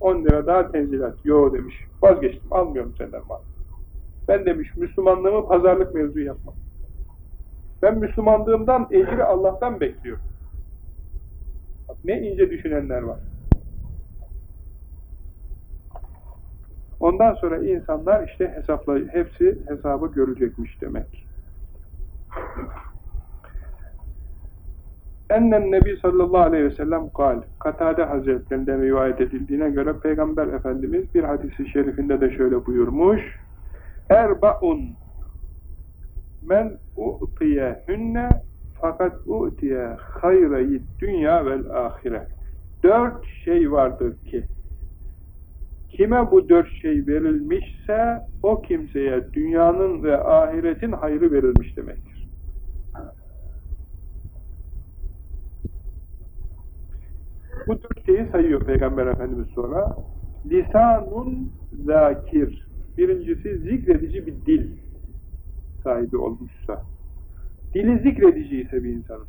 10 lira daha tenzilat. Yo demiş. Vazgeçtim. Almıyorum senden mal. Ben demiş Müslümanlığımı pazarlık mevzu yapmam. Ben Müslümanlığımdan ecri Allah'tan bekliyorum. Bak, ne ince düşünenler var. Ondan sonra insanlar işte hesapla hepsi hesabı görecekmiş demek. Ennen Nebi sallallahu aleyhi ve sellem kal. Katade Hazretlerinden rivayet edildiğine göre Peygamber Efendimiz bir hadisi şerifinde de şöyle buyurmuş. Erbaun men u'tiye hünne fakat u'tiye hayrayı dünya vel ahire. Dört şey vardır ki kime bu dört şey verilmişse o kimseye dünyanın ve ahiretin hayrı verilmiş demektir. Bu dört şeyi sayıyor Peygamber Efendimiz sonra. Lisanun zakir. Birincisi zikredici bir dil sahibi olmuşsa. Dili zikredici ise bir insanın.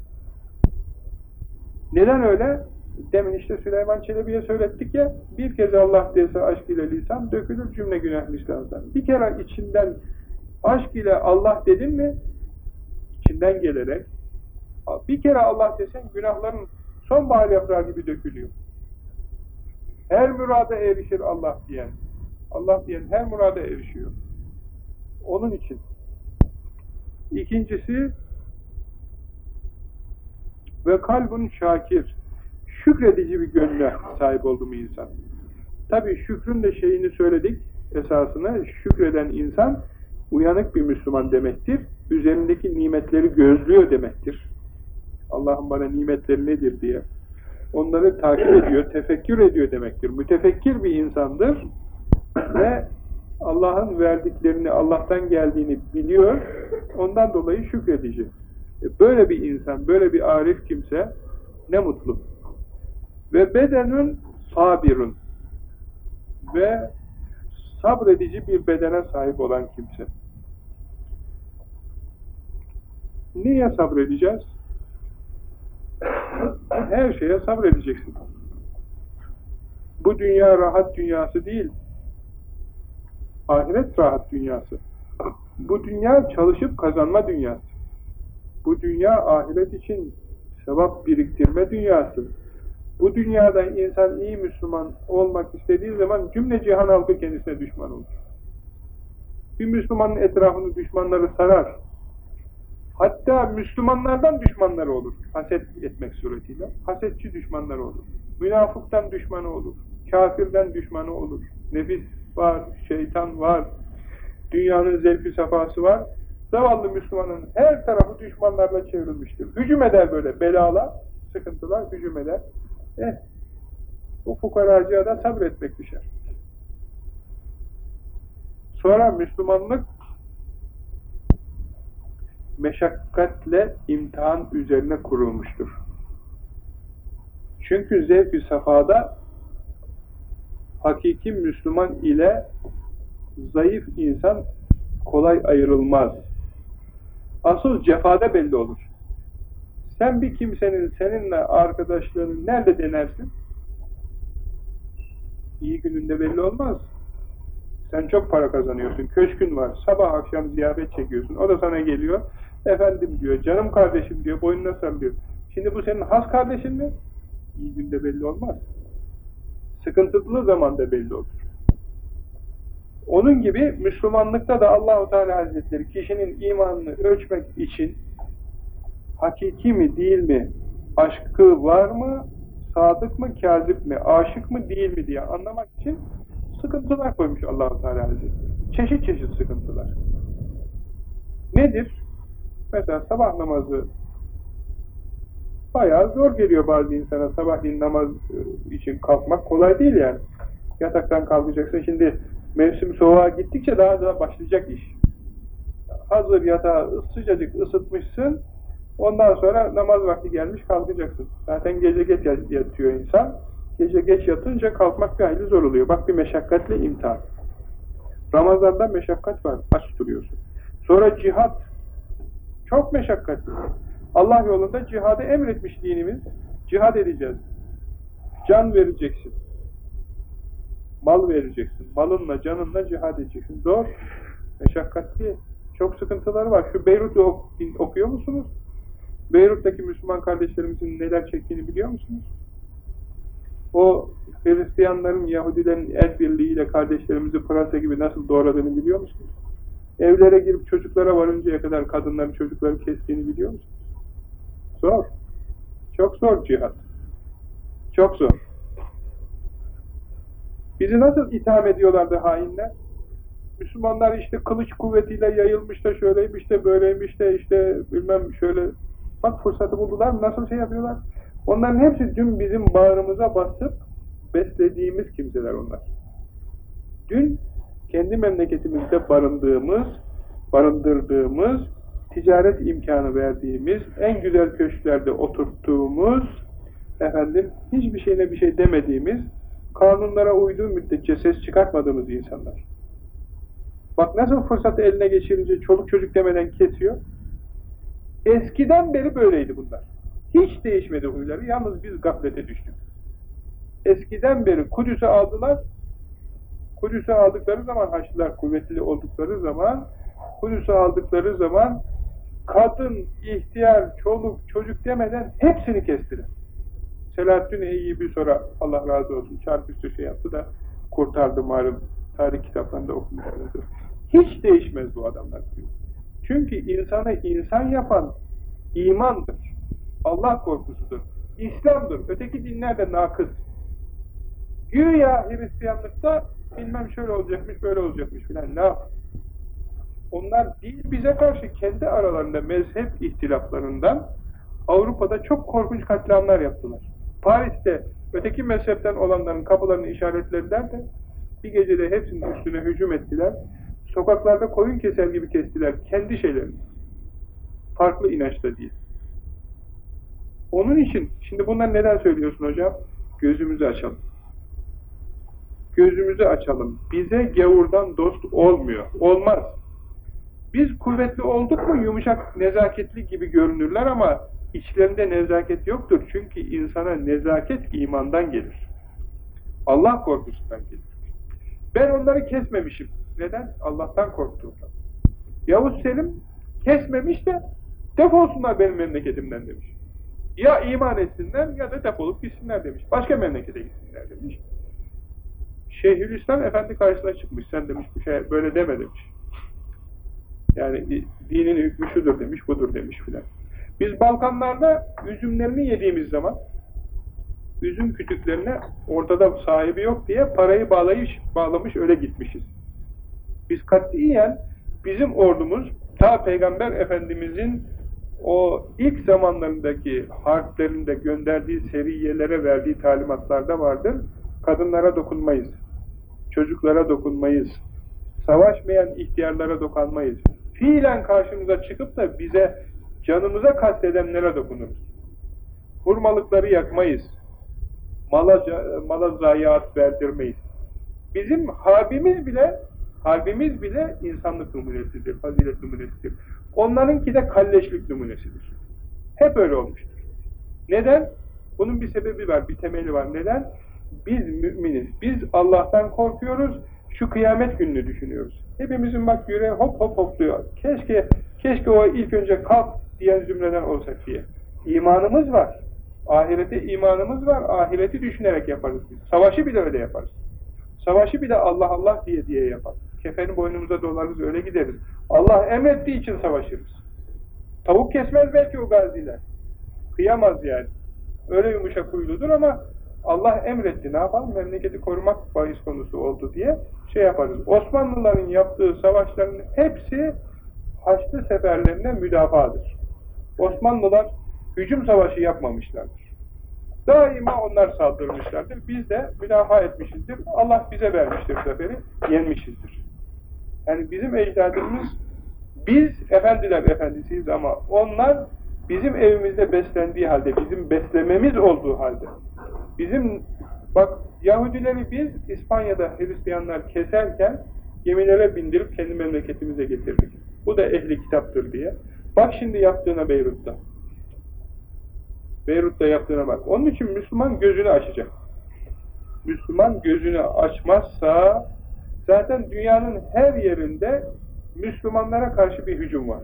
Neden öyle? Demin işte Süleyman Çelebi'ye söylettik ya, bir kez Allah dese aşk ile lisan, dökülür cümle günah lisandan. Bir kere içinden aşk ile Allah dedin mi, içinden gelerek, bir kere Allah desen günahların sonbahar yaprağı gibi dökülüyor. Her murada erişir Allah diyen. Allah diyen her murada erişiyor. Onun için. İkincisi ve kalbun şakir. Şükredici bir gönle sahip oldu mu insan? Tabi şükrün de şeyini söyledik esasını. Şükreden insan uyanık bir Müslüman demektir. Üzerindeki nimetleri gözlüyor demektir. Allah'ın bana nimetleri nedir diye. Onları takip ediyor, tefekkür ediyor demektir. Mütefekkir bir insandır ve Allah'ın verdiklerini, Allah'tan geldiğini biliyor, ondan dolayı şükredici. E, böyle bir insan, böyle bir arif kimse ne mutlu. Ve bedenün sabirun ve sabredici bir bedene sahip olan kimse. Niye sabredeceğiz? Her şeye sabredeceksin. Bu dünya rahat dünyası değil. Ahiret rahat dünyası. Bu dünya çalışıp kazanma dünyası. Bu dünya ahiret için sevap biriktirme dünyası. Bu dünyada insan iyi Müslüman olmak istediği zaman cümle cihan halkı kendisine düşman olur. Bir Müslümanın etrafını düşmanları sarar. Hatta Müslümanlardan düşmanları olur. Haset etmek suretiyle. Hasetçi düşmanları olur. Münafıktan düşmanı olur. Kafirden düşmanı olur. Nefis var, şeytan var. Dünyanın zevki safhası var. Zavallı Müslümanın her tarafı düşmanlarla çevrilmiştir. Hücum eder böyle belalar, sıkıntılar hücum eder. Eh, bu fukaracıya da sabretmek düşer. Sonra Müslümanlık meşakkatle imtihan üzerine kurulmuştur. Çünkü zevk-i safada hakiki Müslüman ile zayıf insan kolay ayrılmaz. Asıl cefada belli olur. Sen bir kimsenin seninle arkadaşlığını nerede denersin? İyi gününde belli olmaz. Sen çok para kazanıyorsun, köşkün var, sabah akşam ziyafet çekiyorsun. O da sana geliyor, efendim diyor, canım kardeşim diyor, boynuna sarılıyor. Şimdi bu senin has kardeşin mi? İyi günde belli olmaz. Sıkıntılı zamanda belli olur. Onun gibi Müslümanlıkta da Allahu Teala Hazretleri kişinin imanını ölçmek için hakiki mi değil mi, aşkı var mı, sadık mı, kazip mi, aşık mı, değil mi diye anlamak için sıkıntılar koymuş allah Teala Hazretleri. Çeşit çeşit sıkıntılar. Nedir? Mesela sabah namazı bayağı zor geliyor bazı insana sabahleyin namaz e, için kalkmak kolay değil yani. Yataktan kalkacaksın. Şimdi mevsim soğuğa gittikçe daha da başlayacak iş. Hazır yatağı sıcacık ısıtmışsın, ondan sonra namaz vakti gelmiş kalkacaksın. Zaten gece geç yatıyor insan. Gece geç yatınca kalkmak bir hayli zor oluyor. Bak bir meşakkatli imtihan. Ramazan'da meşakkat var. Aç duruyorsun. Sonra cihat. Çok meşakkatli. Allah yolunda cihadı emretmiş dinimiz. Cihad edeceğiz. Can vereceksin. Mal vereceksin. Malınla, canınla cihad edeceksin. Zor. Meşakkatli. Çok sıkıntıları var. Şu Beyrut'u ok okuyor musunuz? Beyrut'taki Müslüman kardeşlerimizin neler çektiğini biliyor musunuz? O Hristiyanların, Yahudilerin el birliğiyle kardeşlerimizi Fransa gibi nasıl doğradığını biliyor musunuz? Evlere girip çocuklara varıncaya kadar kadınları, çocukları kestiğini biliyor musunuz? Zor. Çok zor cihat. Çok zor. Bizi nasıl itham ediyorlardı hainler? Müslümanlar işte kılıç kuvvetiyle yayılmış da şöyleymiş de böyleymiş de işte bilmem şöyle bak fırsatı buldular nasıl şey yapıyorlar? Onların hepsi dün bizim bağrımıza basıp beslediğimiz kimseler onlar. Dün kendi memleketimizde barındığımız, barındırdığımız, ticaret imkanı verdiğimiz, en güzel köşklerde oturttuğumuz, efendim hiçbir şeyine bir şey demediğimiz, kanunlara uyduğu müddetçe ses çıkartmadığımız insanlar. Bak nasıl fırsatı eline geçirince çoluk çocuk demeden kesiyor. Eskiden beri böyleydi bunlar. Hiç değişmedi huyları. Yalnız biz gaflete düştük. Eskiden beri Kudüs'ü aldılar. Kudüs'ü aldıkları zaman Haçlılar kuvvetli oldukları zaman Kudüs'ü aldıkları zaman kadın, ihtiyar, çoluk, çocuk demeden hepsini kestiler. Selahaddin Eyyubi sonra Allah razı olsun çarpüstü şey yaptı da kurtardı malum tarih kitaplarında okumuşlardır. Hiç değişmez bu adamlar. Çünkü insanı insan yapan imandır. Allah korkusudur. İslam'dır. Öteki dinler de nakız. Güya Hristiyanlıkta bilmem şöyle olacakmış, böyle olacakmış filan. Ne yap? Onlar değil bize karşı kendi aralarında mezhep ihtilaflarından Avrupa'da çok korkunç katliamlar yaptılar. Paris'te öteki mezhepten olanların kapılarını işaretlediler de bir gecede hepsinin üstüne hücum ettiler. Sokaklarda koyun keser gibi kestiler. Kendi şeylerini. Farklı inançta değil. Onun için, şimdi bunlar neden söylüyorsun hocam? Gözümüzü açalım. Gözümüzü açalım. Bize gavurdan dost olmuyor. Olmaz. Biz kuvvetli olduk mu yumuşak, nezaketli gibi görünürler ama içlerinde nezaket yoktur. Çünkü insana nezaket imandan gelir. Allah korkusundan gelir. Ben onları kesmemişim. Neden? Allah'tan korktuğumdan. Yavuz Selim kesmemiş de defolsunlar benim memleketimden demiş. Ya iman etsinler ya da defolup gitsinler demiş. Başka memlekete gitsinler demiş. Şeyhülislam Efendi karşısına çıkmış. Sen demiş bir şey böyle deme demiş. Yani dinin hükmü şudur demiş, budur demiş filan. Biz Balkanlarda üzümlerini yediğimiz zaman üzüm kütüklerine ortada sahibi yok diye parayı bağlayış, bağlamış öyle gitmişiz. Biz katiyen bizim ordumuz ta Peygamber Efendimizin o ilk zamanlarındaki harflerinde gönderdiği seriyelere verdiği talimatlarda vardır. Kadınlara dokunmayız. Çocuklara dokunmayız. Savaşmayan ihtiyarlara dokunmayız. Fiilen karşımıza çıkıp da bize canımıza kastedenlere dokunuruz. Hurmalıkları yakmayız. Mala, mala zayiat verdirmeyiz. Bizim harbimiz bile harbimiz bile insanlık numunesidir, fazilet numunesidir. Onlarınki de kalleşlik numunesidir. Hep öyle olmuştur. Neden? Bunun bir sebebi var, bir temeli var. Neden? Biz müminiz. Biz Allah'tan korkuyoruz. Şu kıyamet gününü düşünüyoruz. Hepimizin bak yüreği hop hop hopluyor. Keşke, keşke o ilk önce kalk diyen zümreden olsak diye. İmanımız var. Ahirete imanımız var. Ahireti düşünerek yaparız biz. Savaşı bile öyle yaparız. Savaşı bile Allah Allah diye diye yaparız. Kefeni boynumuza dolarız öyle gideriz. Allah emrettiği için savaşırız. Tavuk kesmez belki o gaziler. Kıyamaz yani. öyle yumuşak huyludur ama Allah emretti. Ne yapalım? Memleketi korumak bahis konusu oldu diye şey yaparız. Osmanlıların yaptığı savaşların hepsi Haçlı seferlerine müdafaadır. Osmanlılar hücum savaşı yapmamışlardır. Daima onlar saldırmışlardır. Biz de müdafaa etmişizdir. Allah bize vermiştir zaferi, yenmişizdir. Yani bizim ecdadımız, biz efendiler efendisiyiz ama onlar bizim evimizde beslendiği halde, bizim beslememiz olduğu halde, bizim, bak Yahudileri biz İspanya'da Hristiyanlar keserken gemilere bindirip kendi memleketimize getirdik. Bu da ehli kitaptır diye. Bak şimdi yaptığına Beyrut'ta. Beyrut'ta yaptığına bak. Onun için Müslüman gözünü açacak. Müslüman gözünü açmazsa zaten dünyanın her yerinde Müslümanlara karşı bir hücum var.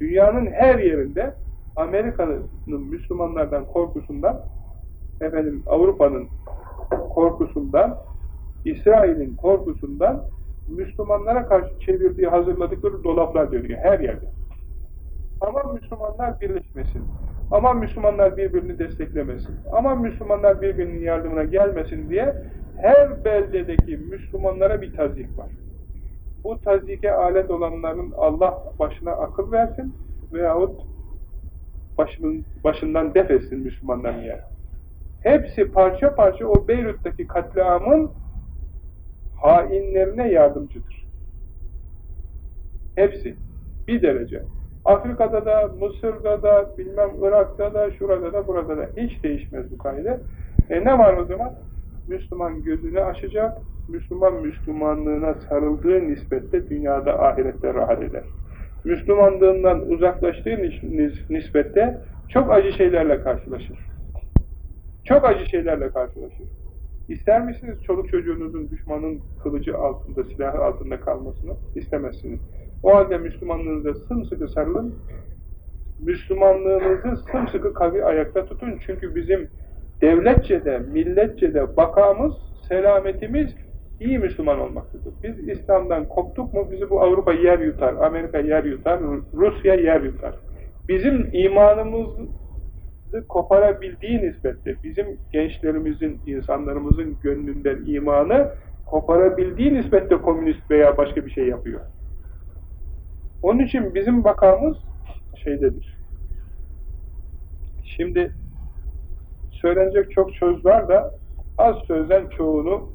Dünyanın her yerinde Amerika'nın Müslümanlardan korkusundan efendim Avrupa'nın korkusundan İsrail'in korkusundan Müslümanlara karşı çevirdiği, hazırladıkları dolaplar dönüyor her yerde. Ama Müslümanlar birleşmesin. Ama Müslümanlar birbirini desteklemesin. Ama Müslümanlar birbirinin yardımına gelmesin diye her beldedeki Müslümanlara bir tazik var. Bu tazike alet olanların Allah başına akıl versin veyahut başının, başından def etsin Müslümanların yer. Hepsi parça parça o Beyrut'taki katliamın hainlerine yardımcıdır. Hepsi. Bir derece. Afrika'da da, Mısır'da da, bilmem Irak'ta da, şurada da, burada da. Hiç değişmez bu kaide. E ne var o zaman? Müslüman gözünü açacak, Müslüman Müslümanlığına sarıldığı nispette dünyada ahirette rahat eder. Müslümanlığından uzaklaştığı nispette çok acı şeylerle karşılaşır. Çok acı şeylerle karşılaşır. İster misiniz çoluk çocuğunuzun düşmanın kılıcı altında, silahı altında kalmasını? İstemezsiniz. O halde Müslümanlığınıza sımsıkı sarılın. Müslümanlığınızı sımsıkı kavi ayakta tutun. Çünkü bizim devletçe de, milletçe de bakamız, selametimiz iyi Müslüman olmaktadır. Biz İslam'dan koptuk mu bizi bu Avrupa yer yutar, Amerika yer yutar, Rusya yer yutar. Bizim imanımız koparabildiği nispette bizim gençlerimizin, insanlarımızın gönlünden imanı koparabildiği nispette komünist veya başka bir şey yapıyor. Onun için bizim bakamız şeydedir. Şimdi söylenecek çok söz var da az sözden çoğunu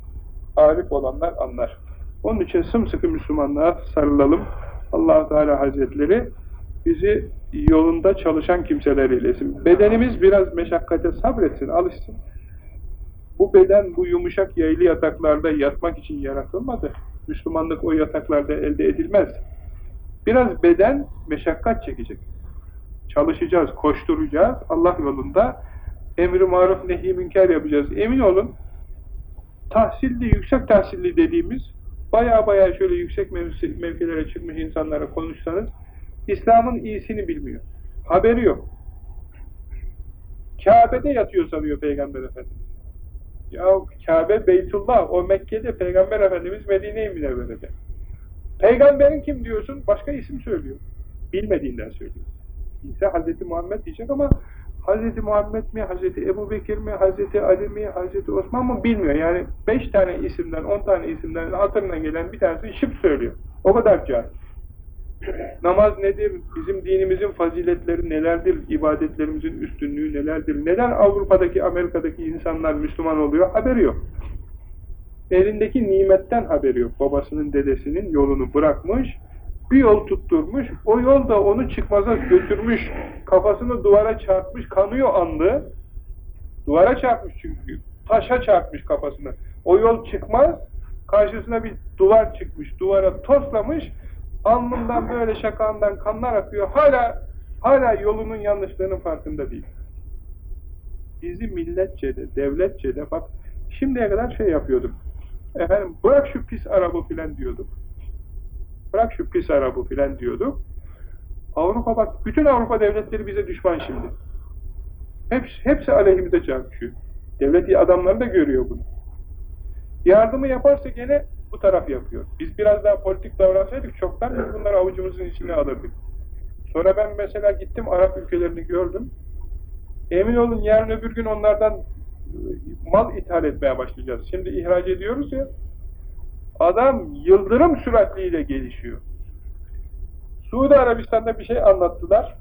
arif olanlar anlar. Onun için sımsıkı Müslümanlığa sarılalım. allah Teala Hazretleri bizi yolunda çalışan kimseler eylesin. Bedenimiz biraz meşakkate sabretsin, alışsın. Bu beden bu yumuşak yaylı yataklarda yatmak için yaratılmadı. Müslümanlık o yataklarda elde edilmez. Biraz beden meşakkat çekecek. Çalışacağız, koşturacağız. Allah yolunda emri maruf nehi münker yapacağız. Emin olun tahsilli, yüksek tahsilli dediğimiz baya baya şöyle yüksek mevkilere çıkmış insanlara konuşsanız İslam'ın iyisini bilmiyor. Haberi yok. Kabe'de yatıyor sanıyor Peygamber Efendimiz. Ya Kabe Beytullah, o Mekke'de Peygamber Efendimiz Medine-i Münevvere'de. Peygamberin kim diyorsun? Başka isim söylüyor. Bilmediğinden söylüyor. İnse Hazreti Muhammed diyecek ama Hazreti Muhammed mi, Hazreti Ebu Bekir mi, Hazreti Ali mi, Hazreti Osman mı bilmiyor. Yani beş tane isimden, on tane isimden hatırına gelen bir tanesi şıp söylüyor. O kadar cahil. Namaz nedir? Bizim dinimizin faziletleri nelerdir? İbadetlerimizin üstünlüğü nelerdir? Neden Avrupa'daki, Amerika'daki insanlar Müslüman oluyor? Haberi yok. Elindeki nimetten haberi yok. Babasının, dedesinin yolunu bırakmış, bir yol tutturmuş, o yol da onu çıkmaza götürmüş, kafasını duvara çarpmış, kanıyor anlı. Duvara çarpmış çünkü, taşa çarpmış kafasını. O yol çıkmaz, karşısına bir duvar çıkmış, duvara toslamış, alnından böyle şakağından kanlar akıyor. Hala hala yolunun yanlışlığının farkında değil. Bizi milletçe de, devletçe de bak şimdiye kadar şey yapıyorduk. Efendim bırak şu pis arabı filan diyorduk. Bırak şu pis arabı filan diyorduk. Avrupa bak, bütün Avrupa devletleri bize düşman şimdi. Hepsi, hepsi aleyhimize çarpışıyor. Devlet adamları da görüyor bunu. Yardımı yaparsa gene bu taraf yapıyor. Biz biraz daha politik davransaydık çoktan biz bunları avucumuzun içine alırdık. Sonra ben mesela gittim Arap ülkelerini gördüm. Emin olun yarın öbür gün onlardan mal ithal etmeye başlayacağız. Şimdi ihraç ediyoruz ya, adam yıldırım süratliyle gelişiyor. Suudi Arabistan'da bir şey anlattılar.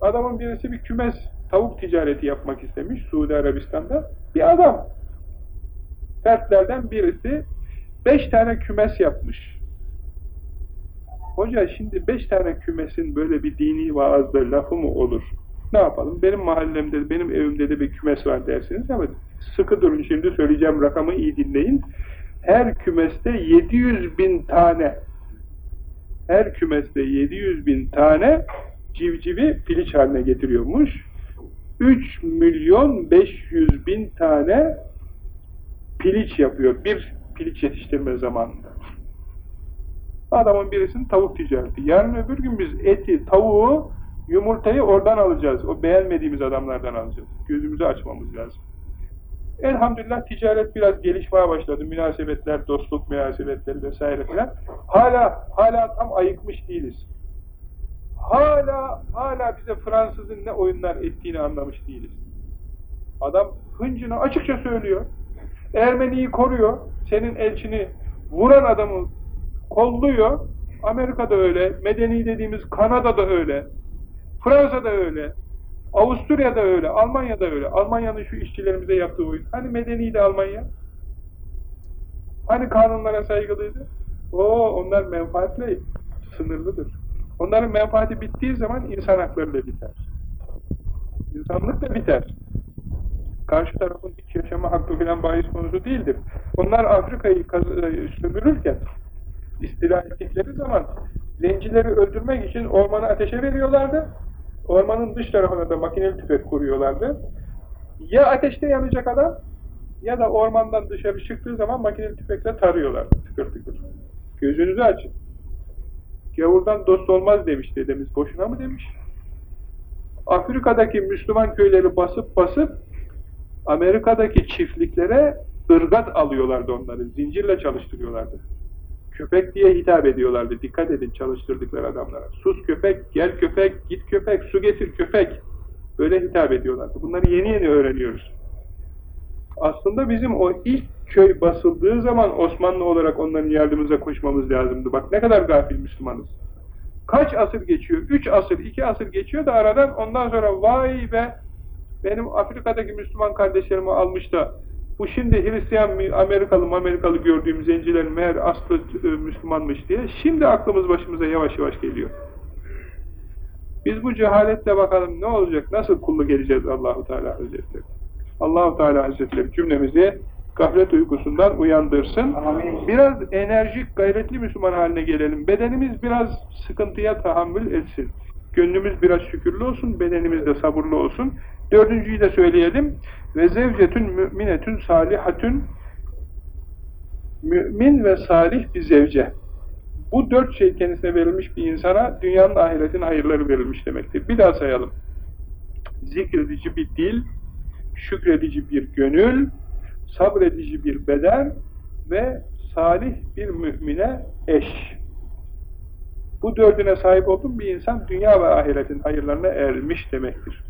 Adamın birisi bir kümes tavuk ticareti yapmak istemiş Suudi Arabistan'da. Bir adam. Fertlerden birisi beş tane kümes yapmış. Hoca şimdi beş tane kümesin böyle bir dini vaazda lafı mı olur? Ne yapalım? Benim mahallemde, benim evimde de bir kümes var dersiniz ama sıkı durun şimdi söyleyeceğim rakamı iyi dinleyin. Her kümeste 700 bin tane her kümeste 700 bin tane civcivi piliç haline getiriyormuş. 3 milyon 500 bin tane piliç yapıyor. Bir piliç yetiştirme zamanında. Adamın birisinin tavuk ticareti. Yarın öbür gün biz eti, tavuğu, yumurtayı oradan alacağız. O beğenmediğimiz adamlardan alacağız. Gözümüzü açmamız lazım. Elhamdülillah ticaret biraz gelişmeye başladı. Münasebetler, dostluk münasebetleri vesaire filan. Hala, hala tam ayıkmış değiliz. Hala, hala bize Fransızın ne oyunlar ettiğini anlamış değiliz. Adam hıncını açıkça söylüyor. Ermeni'yi koruyor. Senin elçini vuran adamı kolluyor. Amerika'da öyle. Medeni dediğimiz Kanada'da öyle. Fransa'da öyle. Avusturya'da öyle, Almanya'da öyle. Almanya'nın şu işçilerimize yaptığı oyun. Hani medeniydi Almanya? Hani kanunlara saygılıydı? O onlar menfaatle sınırlıdır. Onların menfaati bittiği zaman insan hakları da biter. İnsanlık da biter. Karşı tarafın hiç yaşama hakkı filan bahis konusu değildir. Onlar Afrika'yı e, sömürürken istila ettikleri zaman zencileri öldürmek için ormanı ateşe veriyorlardı Ormanın dış tarafına da makineli tüfek kuruyorlardı. Ya ateşte yanacak adam ya da ormandan dışarı çıktığı zaman makineli tüfekle tarıyorlar tıkır tıkır. Gözünüzü açın. Gavurdan dost olmaz demiş dedemiz. Boşuna mı demiş? Afrika'daki Müslüman köyleri basıp basıp Amerika'daki çiftliklere ırgat alıyorlardı onları. Zincirle çalıştırıyorlardı köpek diye hitap ediyorlardı. Dikkat edin çalıştırdıkları adamlara. Sus köpek, gel köpek, git köpek, su getir köpek. Böyle hitap ediyorlardı. Bunları yeni yeni öğreniyoruz. Aslında bizim o ilk köy basıldığı zaman Osmanlı olarak onların yardımımıza koşmamız lazımdı. Bak ne kadar gafil Müslümanız. Kaç asır geçiyor? Üç asır, iki asır geçiyor da aradan ondan sonra vay be benim Afrika'daki Müslüman kardeşlerimi almış da bu şimdi Hristiyan Amerikalı Amerikalı gördüğümüz zencilerin meğer aslı e, Müslümanmış diye şimdi aklımız başımıza yavaş yavaş geliyor. Biz bu cehaletle bakalım ne olacak, nasıl kulluk edeceğiz Allahu Teala Hazretleri. Allahu Teala Hazretleri cümlemizi gaflet uykusundan uyandırsın. Biraz enerjik, gayretli Müslüman haline gelelim. Bedenimiz biraz sıkıntıya tahammül etsin. Gönlümüz biraz şükürlü olsun, bedenimiz de sabırlı olsun. Dördüncüyü de söyleyelim. Ve zevcetün müminetün salihatün mümin ve salih bir zevce. Bu dört şey kendisine verilmiş bir insana dünyanın ahiretin hayırları verilmiş demektir. Bir daha sayalım. Zikredici bir dil, şükredici bir gönül, sabredici bir beden ve salih bir mümine eş. Bu dördüne sahip olduğun bir insan dünya ve ahiretin hayırlarına ermiş demektir.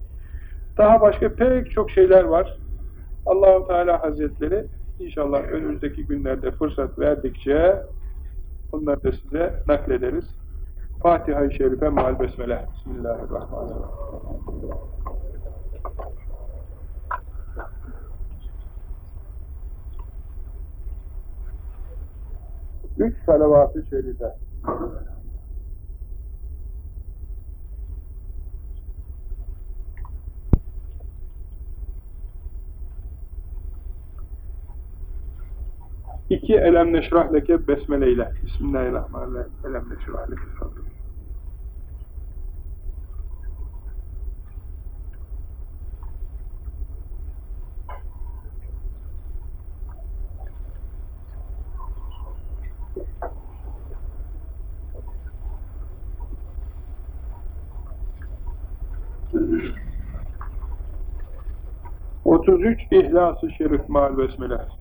Daha başka pek çok şeyler var. Allahu Teala Hazretleri inşallah önümüzdeki günlerde fırsat verdikçe onları da size naklederiz. Fatiha-i Şerife mal besmele. Bismillahirrahmanirrahim. Üç salavat-ı şerife. 2 elem neşrah leke besmele ile. Bismillahirrahmanirrahim. Elem neşrah leke sadrı. Otuz üç İhlas-ı Şerif Mal Besmele.